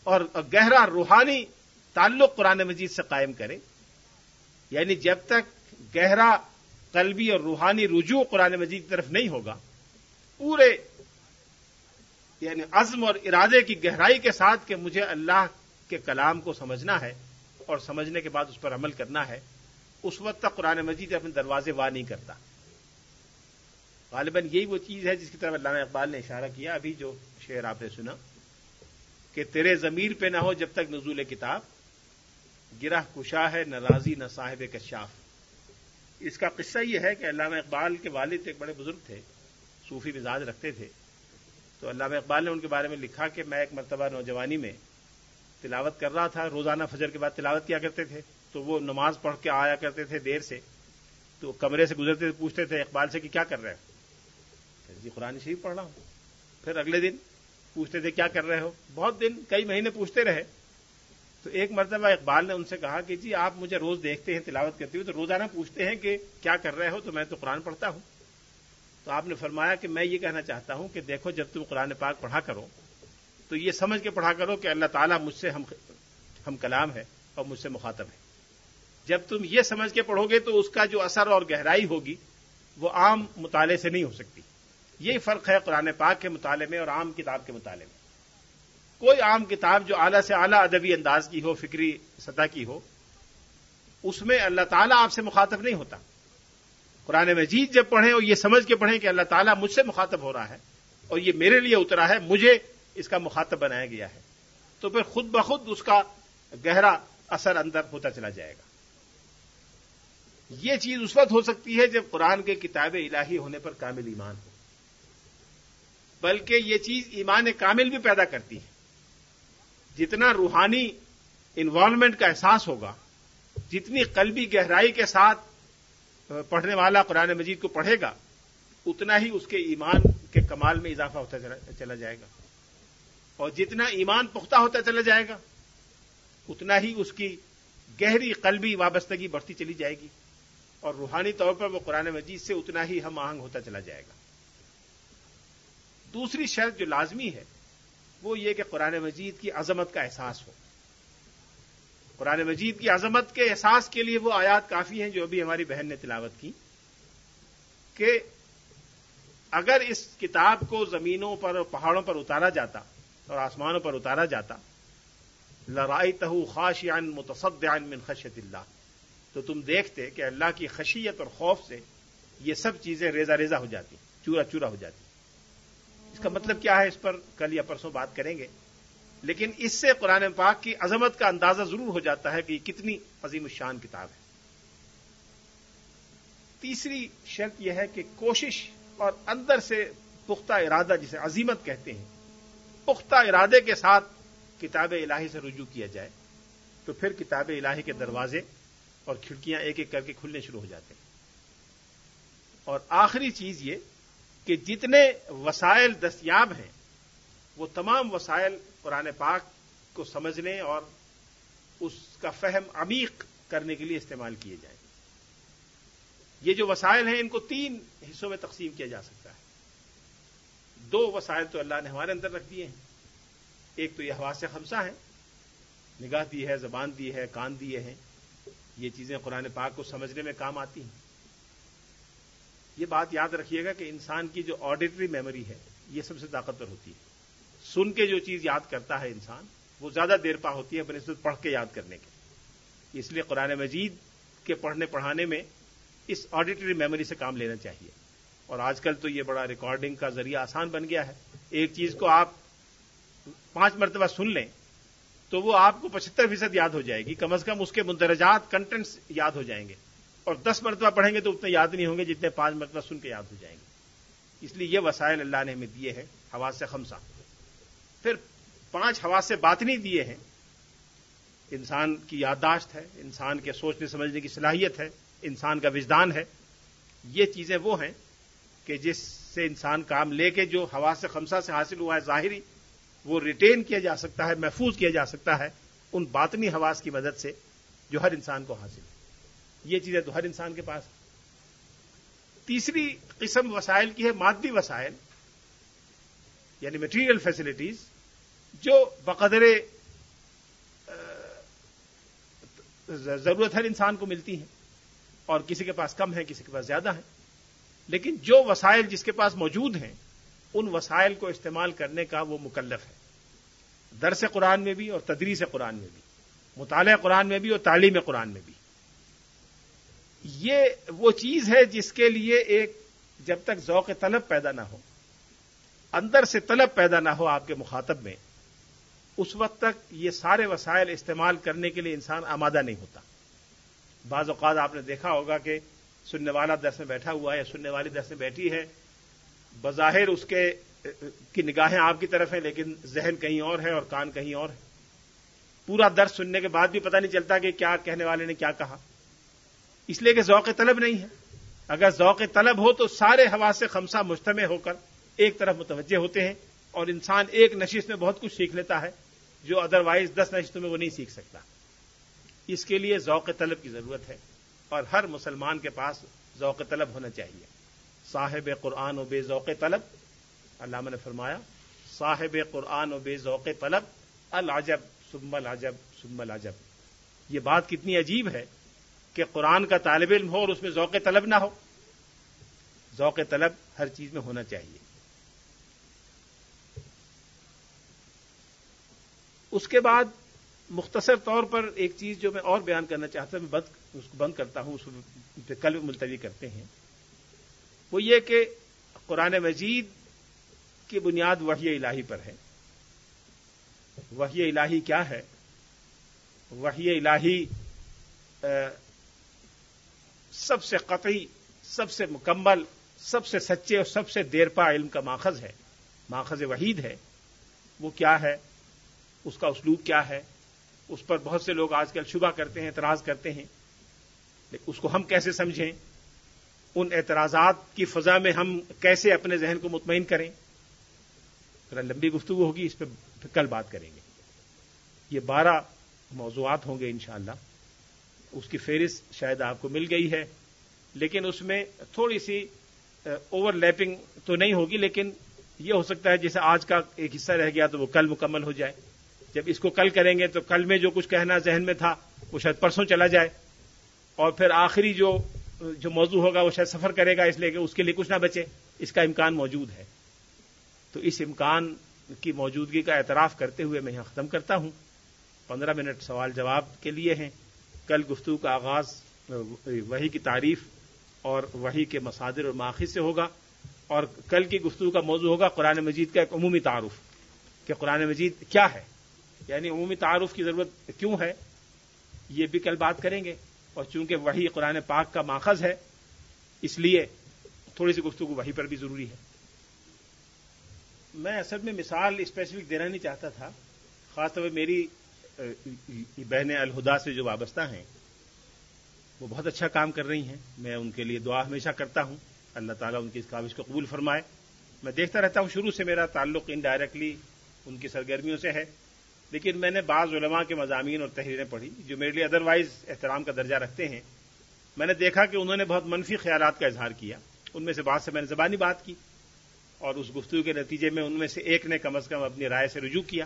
اور گہرا روحانی تعلق قرآن مجید سے قائم کرے۔ یعنی جب تک گہرا قلبی اور روحانی رجوع قرآن مجید کی طرف نہیں ہوگا، پورے یعنی عزم اور ارادے کی گہرائی کے ساتھ کہ مجھے اللہ کے کلام کو سمجھنا ہے اور سمجھنے کے بعد اس پر عمل کرنا ہے، اس وقت تک قرآن مجید اپنے دروازے وا نہیں کرتا۔ غالباً یہی وہ چیز ہے جس کی طرف علامہ اقبال نے اشارہ کیا، ابھی جو شعر آپ نے سنا، کہ تیرے ضمیر پہ نہ ہو جب تک نزول کتاب، گرہ کشا ہے نہ راضی نہ صاحب کشاف۔ اس کا قصہ یہ ہے کہ علامہ اقبال کے والد ایک بڑے بزرگ تھے، صوفی مزاج رکھتے تھے۔ تو علامہ اقبال نے ان کے بارے میں لکھا کہ میں ایک مرتبہ نوجوانی میں تلاوت کر رہا تھا، روزانہ فجر کے بعد تلاوت کیا کرتے تھے، تو وہ نماز پڑھ کے آیا کرتے تھے دیر سے، تو کمرے سے گزرتے تھے، پوچھتے تھے اقبال سے کہ کیا کر رہے ہیں جی قرآن شریف پڑھ رہا ہوں۔ پھر اگلے دن پوچھتے تھے کیا کر رہے ہو؟ بہت دن، کئی مہینے پوچھتے رہے۔ تو ایک مرتبہ اقبال نے ان سے کہا کہ جی آپ مجھے روز دیکھتے ہیں، تلاوت کرتے ہوئے، تو روزانہ پوچھتے ہیں کہ کیا کر رہے ہو؟ تو میں تو قرآن پڑھتا ہوں۔ تو آپ نے فرمایا کہ میں یہ کہنا چاہتا ہوں کہ دیکھو جب تم قرآن پاک پڑھا کرو، تو یہ سمجھ کے پڑھا کرو کہ اللہ تعالیٰ مجھ سے ہم ہم کلام ہے اور مجھ سے مخاطب ہے۔ جب تم یہ سمجھ کے پڑھو گے تو اس کا جو اثر اور گہرائی ہوگی، وہ عام مطالعے سے نہیں ہو سکتی۔ یہی فرق ہے قرآن پاک کے مطالعے میں اور عام کتاب کے مطالعے میں۔ کوئی عام کتاب جو اعلیٰ سے اعلیٰ ادبی انداز کی ہو، فکری سطح کی ہو، اس میں اللہ تعالیٰ آپ سے مخاطب نہیں ہوتا۔ قرآن مجید جب پڑھیں اور یہ سمجھ کے پڑھیں کہ اللہ تعالیٰ مجھ سے مخاطب ہو رہا ہے اور یہ میرے لیے اترا ہے، مجھے اس کا مخاطب بنایا گیا ہے، تو پھر خود بخود اس کا گہرا اثر اندر ہوتا چلا جائے گا۔ یہ چیز اس وقت ہو سکتی ہے جب قرآن کے کتاب الہی ہونے پر کامل ایمان ہو۔ بلکہ یہ چیز ایمان کامل بھی پیدا کرتی ہے۔ جتنا روحانی انوالومنٹ کا احساس ہوگا، جتنی قلبی گہرائی کے ساتھ پڑھنے والا قرآن مجید کو پڑھے گا، اتنا ہی اس کے ایمان کے کمال میں اضافہ ہوتا چلا جائے گا۔ اور جتنا ایمان پختہ ہوتا چلا جائے گا، اتنا ہی اس کی گہری قلبی وابستگی بڑھتی چلی جائے گی۔ اور روحانی طور پر وہ قرآن مجید سے اتنا ہی ہم آہنگ ہوتا چلا جائے گا۔ دوسری شرط جو لازمی ہے، وہ یہ کہ قرآن مجید کی عظمت کا احساس ہو۔ قرآن مجید کی عظمت کے احساس کے لیے وہ آیات کافی ہیں جو ابھی ہماری بہن نے تلاوت کی، کہ اگر اس کتاب کو زمینوں پر اور پہاڑوں پر اتارا جاتا اور آسمانوں پر اتارا جاتا لڑائی تہ خاشیان متصدیان من خشیت اللہ، تو تم دیکھتے کہ اللہ کی خشیت اور خوف سے یہ سب چیزیں ریزہ ریزہ ہو جاتی، چورا چورا ہو جاتی۔ اس کا مطلب کیا ہے؟ اس پر کل یا پرسوں بات کریں گے۔ لیکن اس سے قرآن پاک کی عظمت کا اندازہ ضرور ہو جاتا ہے کہ یہ کتنی عظیم الشان کتاب ہے۔ تیسری شرط یہ ہے کہ کوشش اور اندر سے پختہ ارادہ جسے عظیمت کہتے ہیں، پختہ ارادے کے ساتھ کتاب الہی سے رجوع کیا جائے تو پھر کتاب الہی کے دروازے اور کھڑکیاں ایک ایک کر کے کھلنے شروع ہو جاتے ہیں۔ اور آخری چیز یہ کہ جتنے وسائل دستیاب ہیں، وہ تمام وسائل قرآن پاک کو سمجھنے اور اس کا فہم عمیق کرنے کے لیے استعمال کیے جائیں۔ یہ جو وسائل ہیں، ان کو تین حصوں میں تقسیم کیا جا سکتا ہے۔ دو وسائل تو اللہ نے ہمارے اندر رکھ دیے ہیں۔ ایک تو یہ ہوا سے خمسہ ہے نگاہ دی ہے، زبان دی ہے، کان دیے ہیں۔ یہ چیزیں قرآن پاک کو سمجھنے میں کام آتی ہیں۔ یہ بات یاد رکھیے گا کہ انسان کی جو آڈیٹری میموری ہے، یہ سب سے طاقتور ہوتی ہے۔ سن کے جو چیز یاد کرتا ہے انسان، وہ زیادہ دیر پا ہوتی ہے اپنے پڑھ کے یاد کرنے کے۔ اس لیے قرآن مجید کے پڑھنے پڑھانے میں اس آڈیٹری میموری سے کام لینا چاہیے۔ اور آج کل تو یہ بڑا ریکارڈنگ کا ذریعہ آسان بن گیا ہے۔ ایک چیز کو آپ پانچ مرتبہ سن لیں تو وہ آپ کو پچہتر فیصد یاد ہو جائے گی۔ کم از کم اس کے مندرجات کنٹینٹس یاد ہو جائیں گے۔ اور دس مرتبہ پڑھیں گے تو اتنے یاد نہیں ہوں گے جتنے پانچ مرتبہ سن کے یاد ہو جائیں گے۔ اس لیے یہ وسائل اللہ نے ہمیں دیے ہیں حواس سے خمسہ۔ پھر پانچ حواس سے بات نہیں دیے ہیں۔ انسان کی یادداشت ہے، انسان کے سوچنے، سمجھنے کی صلاحیت ہے، انسان کا وجدان ہے۔ یہ چیزیں وہ ہیں کہ جس سے انسان کام لے کے جو ہوا سے، خمسہ سے حاصل ہوا ہے، ظاہری وہ ریٹین کیا جا سکتا ہے، محفوظ کیا جا سکتا ہے ان باطنی حواس کی مدد سے جو ہر انسان کو حاصل ہے۔ یہ چیزیں تو ہر انسان کے پاس تیسری قسم وسائل کی ہے، مادی وسائل یعنی میٹیریل فیسلٹیز جو بقدر ضرورت ہر انسان کو ملتی ہیں اور کسی کے پاس کم ہے کسی کے پاس زیادہ ہے لیکن جو وسائل جس کے پاس موجود ہیں، ان وسائل کو استعمال کرنے کا وہ مکلف ہے۔ درس قرآن میں بھی اور تدریس قرآن میں بھی، مطالعہ قرآن میں بھی اور تعلیم قرآن میں بھی۔ یہ وہ چیز ہے جس کے لیے ایک جب تک ذوق طلب پیدا نہ ہو، اندر سے طلب پیدا نہ ہو آپ کے مخاطب میں اس وقت تک یہ سارے وسائل استعمال کرنے کے لیے انسان آمادہ نہیں ہوتا۔ بعض اوقات آپ نے دیکھا ہوگا کہ سننے والا درس میں بیٹھا ہوا ہے یا سننے والی درس میں بیٹھی ہے۔ بظاہر اس کے، کی نگاہیں آپ کی طرف ہیں، لیکن ذہن کہیں اور ہے اور کان کہیں اور ہے۔ پورا درس سننے کے بعد بھی پتہ نہیں چلتا کہ کیا کہنے والے نے کیا کہا۔ اس لیے کہ ذوق طلب نہیں ہے۔ اگر ذوق طلب ہو تو سارے ہوا سے خمسہ مجتمع ہو کر ایک طرف متوجہ ہوتے ہیں اور انسان ایک نشست میں بہت کچھ سیکھ لیتا ہے۔ جو ادروائز دس نشستوں میں وہ نہیں سیکھ سکتا۔ اس کے لیے ذوق طلب کی ضرورت ہے اور ہر مسلمان کے پاس ذوق طلب ہونا چاہیے۔ صاحب قرآن و بے ذوق طلب، علامہ نے فرمایا، صاحب قرآن و بے ذوق طلب، العجب سم العجب سم العجب۔ یہ بات کتنی عجیب ہے کہ قرآن کا طالب علم ہو اور اس میں ذوق طلب نہ ہو۔ ذوق طلب ہر چیز میں ہونا چاہیے۔ اس کے بعد مختصر طور پر ایک چیز جو میں اور بیان کرنا چاہتا ہوں، میں بند اس کو بند کرتا ہوں، اس پہ کل ملتوی کرتے ہیں۔ وہ یہ کہ قرآن مجید کی بنیاد وحی الہی پر ہے۔ وحی الہی کیا ہے؟ وحی الہی سب سے قطعی، سب سے مکمل، سب سے سچے اور سب سے دیر پا علم کا ماخذ ہے۔ ماخذ وحید ہے۔ وہ کیا ہے؟ اس کا اسلوب کیا ہے؟ اس پر بہت سے لوگ آج کل شبہ کرتے ہیں، اعتراض کرتے ہیں۔ اس کو ہم کیسے سمجھیں؟ ان اعتراضات کی فضا میں ہم کیسے اپنے ذہن کو مطمئن کریں؟ ذرا لمبی گفتگو ہوگی، اس پہ کل بات کریں گے۔ یہ بارہ موضوعات ہوں گے انشاءاللہ۔ اس کی فہرست شاید آپ کو مل گئی ہے، لیکن اس میں تھوڑی سی اوور لیپنگ تو نہیں ہوگی، لیکن یہ ہو سکتا ہے جیسے آج کا ایک حصہ رہ گیا تو وہ کل مکمل ہو جائے۔ جب اس کو کل کریں گے تو کل میں جو کچھ کہنا ذہن میں تھا، وہ شاید پرسوں چلا جائے۔ اور پھر آخری جو جو موضوع ہوگا، وہ شاید سفر کرے گا، اس لیے کہ اس کے لیے کچھ نہ بچے۔ اس کا امکان موجود ہے۔ تو اس امکان کی موجودگی کا اعتراف کرتے ہوئے میں یہاں ختم کرتا ہوں۔ پندرہ منٹ سوال جواب کے لیے ہیں۔ کل گفتگو کا آغاز وہی کی تعریف اور وہی کے مصادر اور ماخذ سے ہوگا۔ اور کل کی گفتگو کا موضوع ہوگا قرآن مجید کا ایک عمومی تعارف کہ قرآن مجید کیا ہے۔ یعنی عمومی تعارف کی ضرورت کیوں ہے؟ یہ بھی کل بات کریں گے۔ اور چونکہ وہی قرآن پاک کا ماخذ ہے، اس لیے تھوڑی سی گفتگو وہی پر بھی ضروری ہے۔ میں اصل میں مثال اسپیسیفک دینا نہیں چاہتا تھا، خاص طور پہ میری بہن الہدا سے جو وابستہ ہیں، وہ بہت اچھا کام کر رہی ہیں۔ میں ان کے لیے دعا ہمیشہ کرتا ہوں۔ اللہ تعالیٰ ان کی اس کاوش کو قبول فرمائے۔ میں دیکھتا رہتا ہوں، شروع سے میرا تعلق انڈائریکٹلی ان کی سرگرمیوں سے ہے۔ لیکن میں نے بعض علماء کے مضامین اور تحریریں پڑھی جو میرے لیے ادروائز احترام کا درجہ رکھتے ہیں۔ میں نے دیکھا کہ انہوں نے بہت منفی خیالات کا اظہار کیا۔ ان میں سے بعض سے میں نے زبانی بات کی اور اس گفتگو کے نتیجے میں ان میں سے ایک نے کم از کم اپنی رائے سے رجوع کیا۔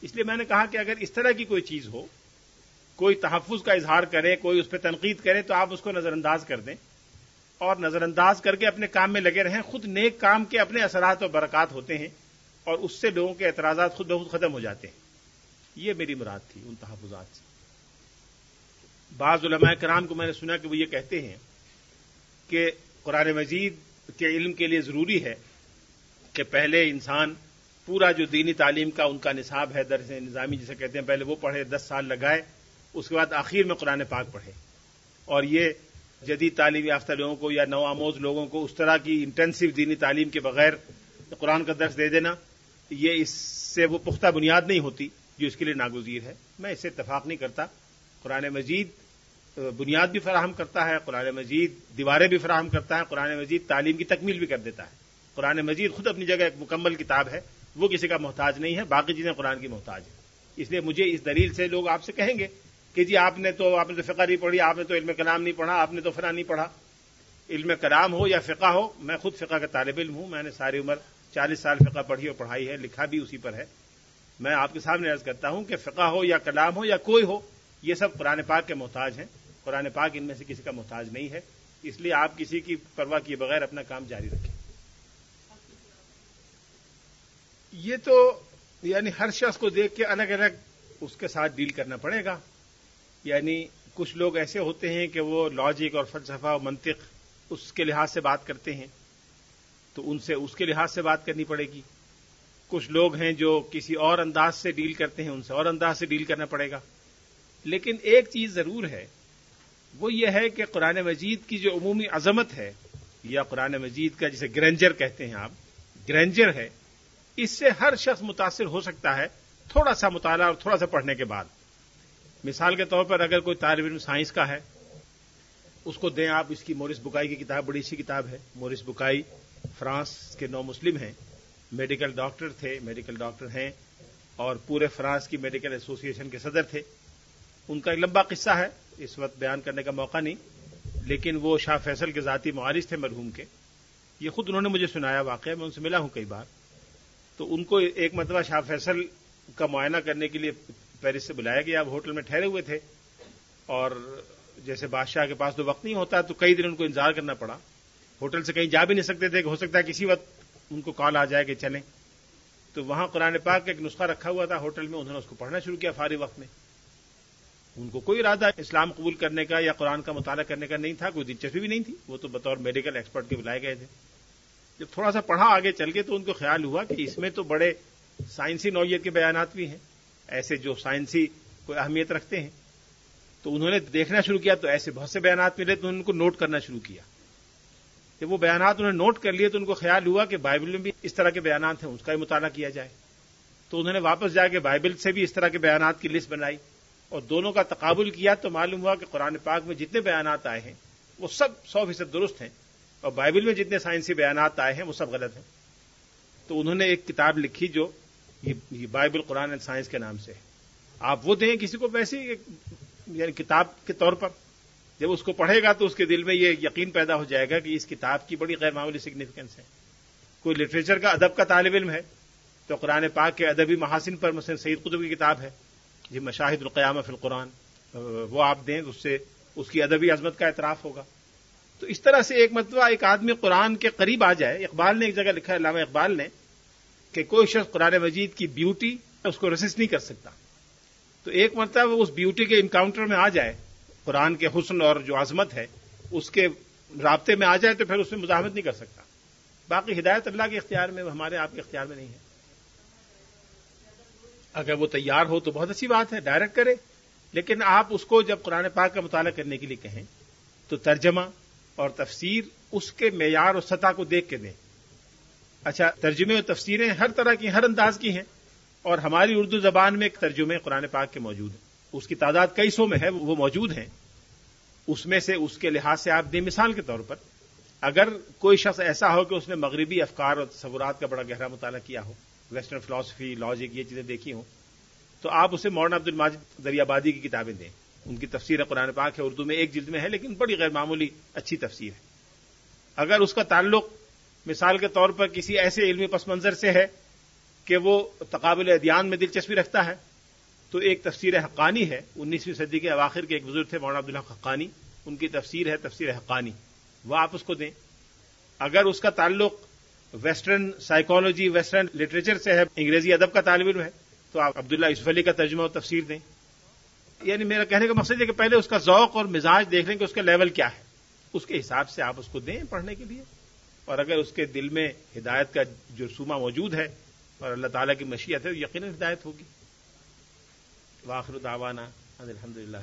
اس لیے میں نے کہا کہ اگر اس طرح کی کوئی چیز ہو، کوئی تحفظ کا اظہار کرے، کوئی اس پہ تنقید کرے تو آپ اس کو نظر انداز کر دیں۔ اور نظر انداز کر کے اپنے کام میں لگے رہیں۔ خود نیک کام کے اپنے اثرات و برکات ہوتے ہیں اور اس سے لوگوں کے اعتراضات خود بخود ختم ہو جاتے ہیں۔ یہ میری مراد تھی، ان تحفظات سے۔ بعض علماء کرام کو میں نے سنا کہ وہ یہ کہتے ہیں کہ قرآن مجید کے علم کے لیے ضروری ہے کہ پہلے انسان پورا جو دینی تعلیم کا ان کا نصاب ہے، درس نظامی جسے کہتے ہیں، پہلے وہ پڑھے، دس سال لگائے، اس کے بعد آخر میں قرآن پاک پڑھے۔ اور یہ جدید تعلیم یافتہ لوگوں کو یا نو آموز لوگوں کو اس طرح کی انٹینسو دینی تعلیم کے بغیر قرآن کا درس دے دینا، یہ اس سے وہ پختہ بنیاد نہیں ہوتی۔ جو اس کے لیے ناگزیر ہے۔ میں اس سے اتفاق نہیں کرتا۔ قرآن مجید بنیاد بھی فراہم کرتا ہے، قرآن مجید دیواریں بھی فراہم کرتا ہے، قرآن مجید تعلیم کی تکمیل بھی کر دیتا ہے۔ قرآن مجید خود اپنی جگہ ایک مکمل کتاب ہے، وہ کسی کا محتاج نہیں ہے، باقی چیزیں قرآن کی محتاج ہیں۔ اس لیے مجھے اس دلیل سے لوگ آپ سے کہیں گے کہ جی آپ نے تو آپ نے تو فقہ نہیں پڑھی، آپ نے تو علم کلام نہیں پڑھا، آپ نے تو فنا نہیں پڑھا۔ علم کلام ہو یا فقہ ہو، میں خود فقہ کا طالب علم ہوں۔ میں نے ساری عمر چالیس سال فقہ پڑھی اور پڑھائی ہے، لکھا بھی اسی پر ہے۔ میں آپ کے سامنے عرض کرتا ہوں کہ فقہ ہو یا کلام ہو یا کوئی ہو، یہ سب قرآن پاک کے محتاج ہیں۔ قرآن پاک ان میں سے کسی کا محتاج نہیں ہے۔ اس لیے آپ کسی کی پرواہ کیے بغیر اپنا کام جاری رکھیں۔ یہ تو یعنی ہر شخص کو دیکھ کے الگ الگ اس کے ساتھ ڈیل کرنا پڑے گا۔ یعنی کچھ لوگ ایسے ہوتے ہیں کہ وہ لاجک اور فلسفہ اور منطق اس کے لحاظ سے بات کرتے ہیں، تو ان سے اس کے لحاظ سے بات کرنی پڑے گی۔ کچھ لوگ ہیں جو کسی اور انداز سے ڈیل کرتے ہیں، ان سے اور انداز سے ڈیل کرنا پڑے گا۔ لیکن ایک چیز ضرور ہے، وہ یہ ہے کہ قرآن مجید کی جو عمومی عظمت ہے، یا قرآن مجید کا جسے گرینجر کہتے ہیں آپ، گرینجر ہے، اس سے ہر شخص متاثر ہو سکتا ہے تھوڑا سا مطالعہ اور تھوڑا سا پڑھنے کے بعد۔ مثال کے طور پر اگر کوئی طالب علم سائنس کا ہے، اس کو دیں آپ، اس کی مورس بکائی کی کتاب، بڑی سی کتاب ہے۔ مورس بکائی فرانس کے نو مسلم ہیں۔ میڈیکل ڈاکٹر تھے، میڈیکل ڈاکٹر ہیں اور پورے فرانس کی میڈیکل ایسوسی ایشن کے صدر تھے۔ ان کا ایک لمبا قصہ ہے، اس وقت بیان کرنے کا موقع نہیں، لیکن وہ شاہ فیصل کے ذاتی معارض تھے مرحوم کے۔ یہ خود انہوں نے مجھے سنایا واقعہ، میں ان سے ملا ہوں کئی بار۔ تو ان کو ایک مرتبہ شاہ فیصل کا معائنہ کرنے کے لیے پیرس سے بلایا گیا، اب ہوٹل میں ٹھہرے ہوئے تھے۔ اور جیسے بادشاہ کے پاس تو وقت نہیں ہوتا، تو کئی دن ان کو انتظار کرنا پڑا۔ ہوٹل سے کہیں جا بھی نہیں سکتے تھے کہ ہو سکتا ہے کسی وقت ان کو کال آ جائے کہ چلیں۔ تو وہاں قرآن پاک کا ایک نسخہ رکھا ہوا تھا ہوٹل میں، انہوں نے اس کو پڑھنا شروع کیا فارغ وقت میں۔ ان کو کوئی ارادہ اسلام قبول کرنے کا یا قرآن کا مطالعہ کرنے کا نہیں تھا، کوئی دلچسپی بھی نہیں تھی۔ وہ تو بطور میڈیکل ایکسپرٹ کے بلائے گئے تھے۔ جب تھوڑا سا پڑھا، آگے چل کے تو ان کو خیال ہوا کہ اس میں تو بڑے سائنسی نوعیت کے بیانات بھی ہیں۔ ایسے جو سائنسی کوئی اہمیت رکھتے ہیں۔ تو انہوں نے دیکھنا شروع کیا تو ایسے بہت سے بیانات ملے تو ان کو نوٹ کرنا شروع کیا۔ جب وہ بیانات انہوں نے نوٹ کر لیے تو ان کو خیال ہوا کہ بائبل میں بھی اس طرح کے بیانات ہیں، اس کا ہی مطالعہ کیا جائے۔ تو انہوں نے واپس جا کے بائبل سے بھی اس طرح کے بیانات کی لسٹ بنائی اور دونوں کا تقابل کیا تو معلوم ہوا کہ قرآن پاک میں جتنے بیانات آئے ہیں، وہ سب سو فیصد درست ہیں اور بائبل میں جتنے سائنسی بیانات آئے ہیں، وہ سب غلط ہیں۔ تو انہوں نے ایک کتاب لکھی جو یہ بائبل، قرآن اینڈ سائنس کے نام سے آپ وہ دیں کسی کو ویسے یعنی کتاب کے طور پر۔ جب اس کو پڑھے گا تو اس کے دل میں یہ یقین پیدا ہو جائے گا کہ اس کتاب کی بڑی غیر معمولی سگنیفیکینس ہے۔ کوئی لٹریچر کا ادب کا طالب علم ہے تو قرآن پاک کے ادبی محاسن پر مثلا سعید قطب کی کتاب ہے۔ جی مشاہد القیام فی القرآن، وہ آپ دیں، اس سے اس کی ادبی عظمت کا اعتراف ہوگا۔ تو اس طرح سے ایک مرتبہ ایک آدمی قرآن کے قریب آ جائے۔ اقبال نے ایک جگہ لکھا ہے، علامہ اقبال نے، کہ کوئی شخص قرآن مجید کی بیوٹی اس کو ریسسٹ نہیں کر سکتا۔ تو ایک مرتبہ وہ اس بیوٹی کے انکاؤنٹر میں آ جائے۔ قرآن کے حسن اور جو عظمت ہے، اس کے رابطے میں آ جائے تو پھر اس میں مزاحمت نہیں کر سکتا۔ باقی ہدایت اللہ کے اختیار میں، ہمارے آپ کے اختیار میں نہیں ہے۔ اگر وہ تیار ہو تو بہت اچھی بات ہے ڈائریکٹ کرے۔ لیکن آپ اس کو جب قرآن پاک کا مطالعہ کرنے کے لیے کہیں، تو ترجمہ اور تفسیر اس کے معیار اور سطح کو دیکھ کے دیں۔ اچھا ترجمے اور تفسیریں ہر طرح کی، ہر انداز کی ہیں اور ہماری اردو زبان میں ایک ترجمے قرآن پاک کے موجود ہیں۔ اس کی تعداد کئی سو میں ہے، وہ موجود ہیں۔ اس میں سے اس کے لحاظ سے آپ دیں مثال کے طور پر، اگر کوئی شخص ایسا ہو کہ اس نے مغربی افکار اور تصورات کا بڑا گہرا مطالعہ کیا ہو، ویسٹرن فلاسفی، لاجک، یہ چیزیں دیکھی ہوں، تو آپ اسے مولانا عبد الماجد دریابادی کی کتابیں دیں۔ ان کی تفسیر قرآن پاک ہے، اردو میں ایک جلد میں ہے، لیکن بڑی غیر معمولی اچھی تفسیر ہے۔ اگر اس کا تعلق مثال کے طور پر کسی ایسے علمی پس منظر سے ہے کہ وہ تقابل ادیان میں دلچسپی رکھتا ہے تو ایک تفسیر حقانی ہے۔ انیسویں صدی کے اواخر کے ایک بزرگ تھے مولانا عبداللہ حقانی۔ ان کی تفسیر ہے تفسیر حقانی۔ وہ آپ اس کو دیں۔ اگر اس کا تعلق ویسٹرن سائیکالوجی، ویسٹرن لٹریچر سے ہے، انگریزی ادب کا طالب علم ہے، تو آپ عبداللہ یوسف علی کا ترجمہ و تفسیر دیں۔ یعنی میرا کہنے کا مقصد ہے کہ پہلے اس کا ذوق اور مزاج دیکھ لیں کہ اس کا لیول کیا ہے۔ اس کے حساب سے آپ اس کو دیں پڑھنے کے لیے۔ اور اگر اس کے دل میں ہدایت کا جرسومہ موجود ہے اور اللہ تعالیٰ کی مشیت ہے تو یقیناً ہدایت ہوگی۔ واخر دعوانا الحمد للہ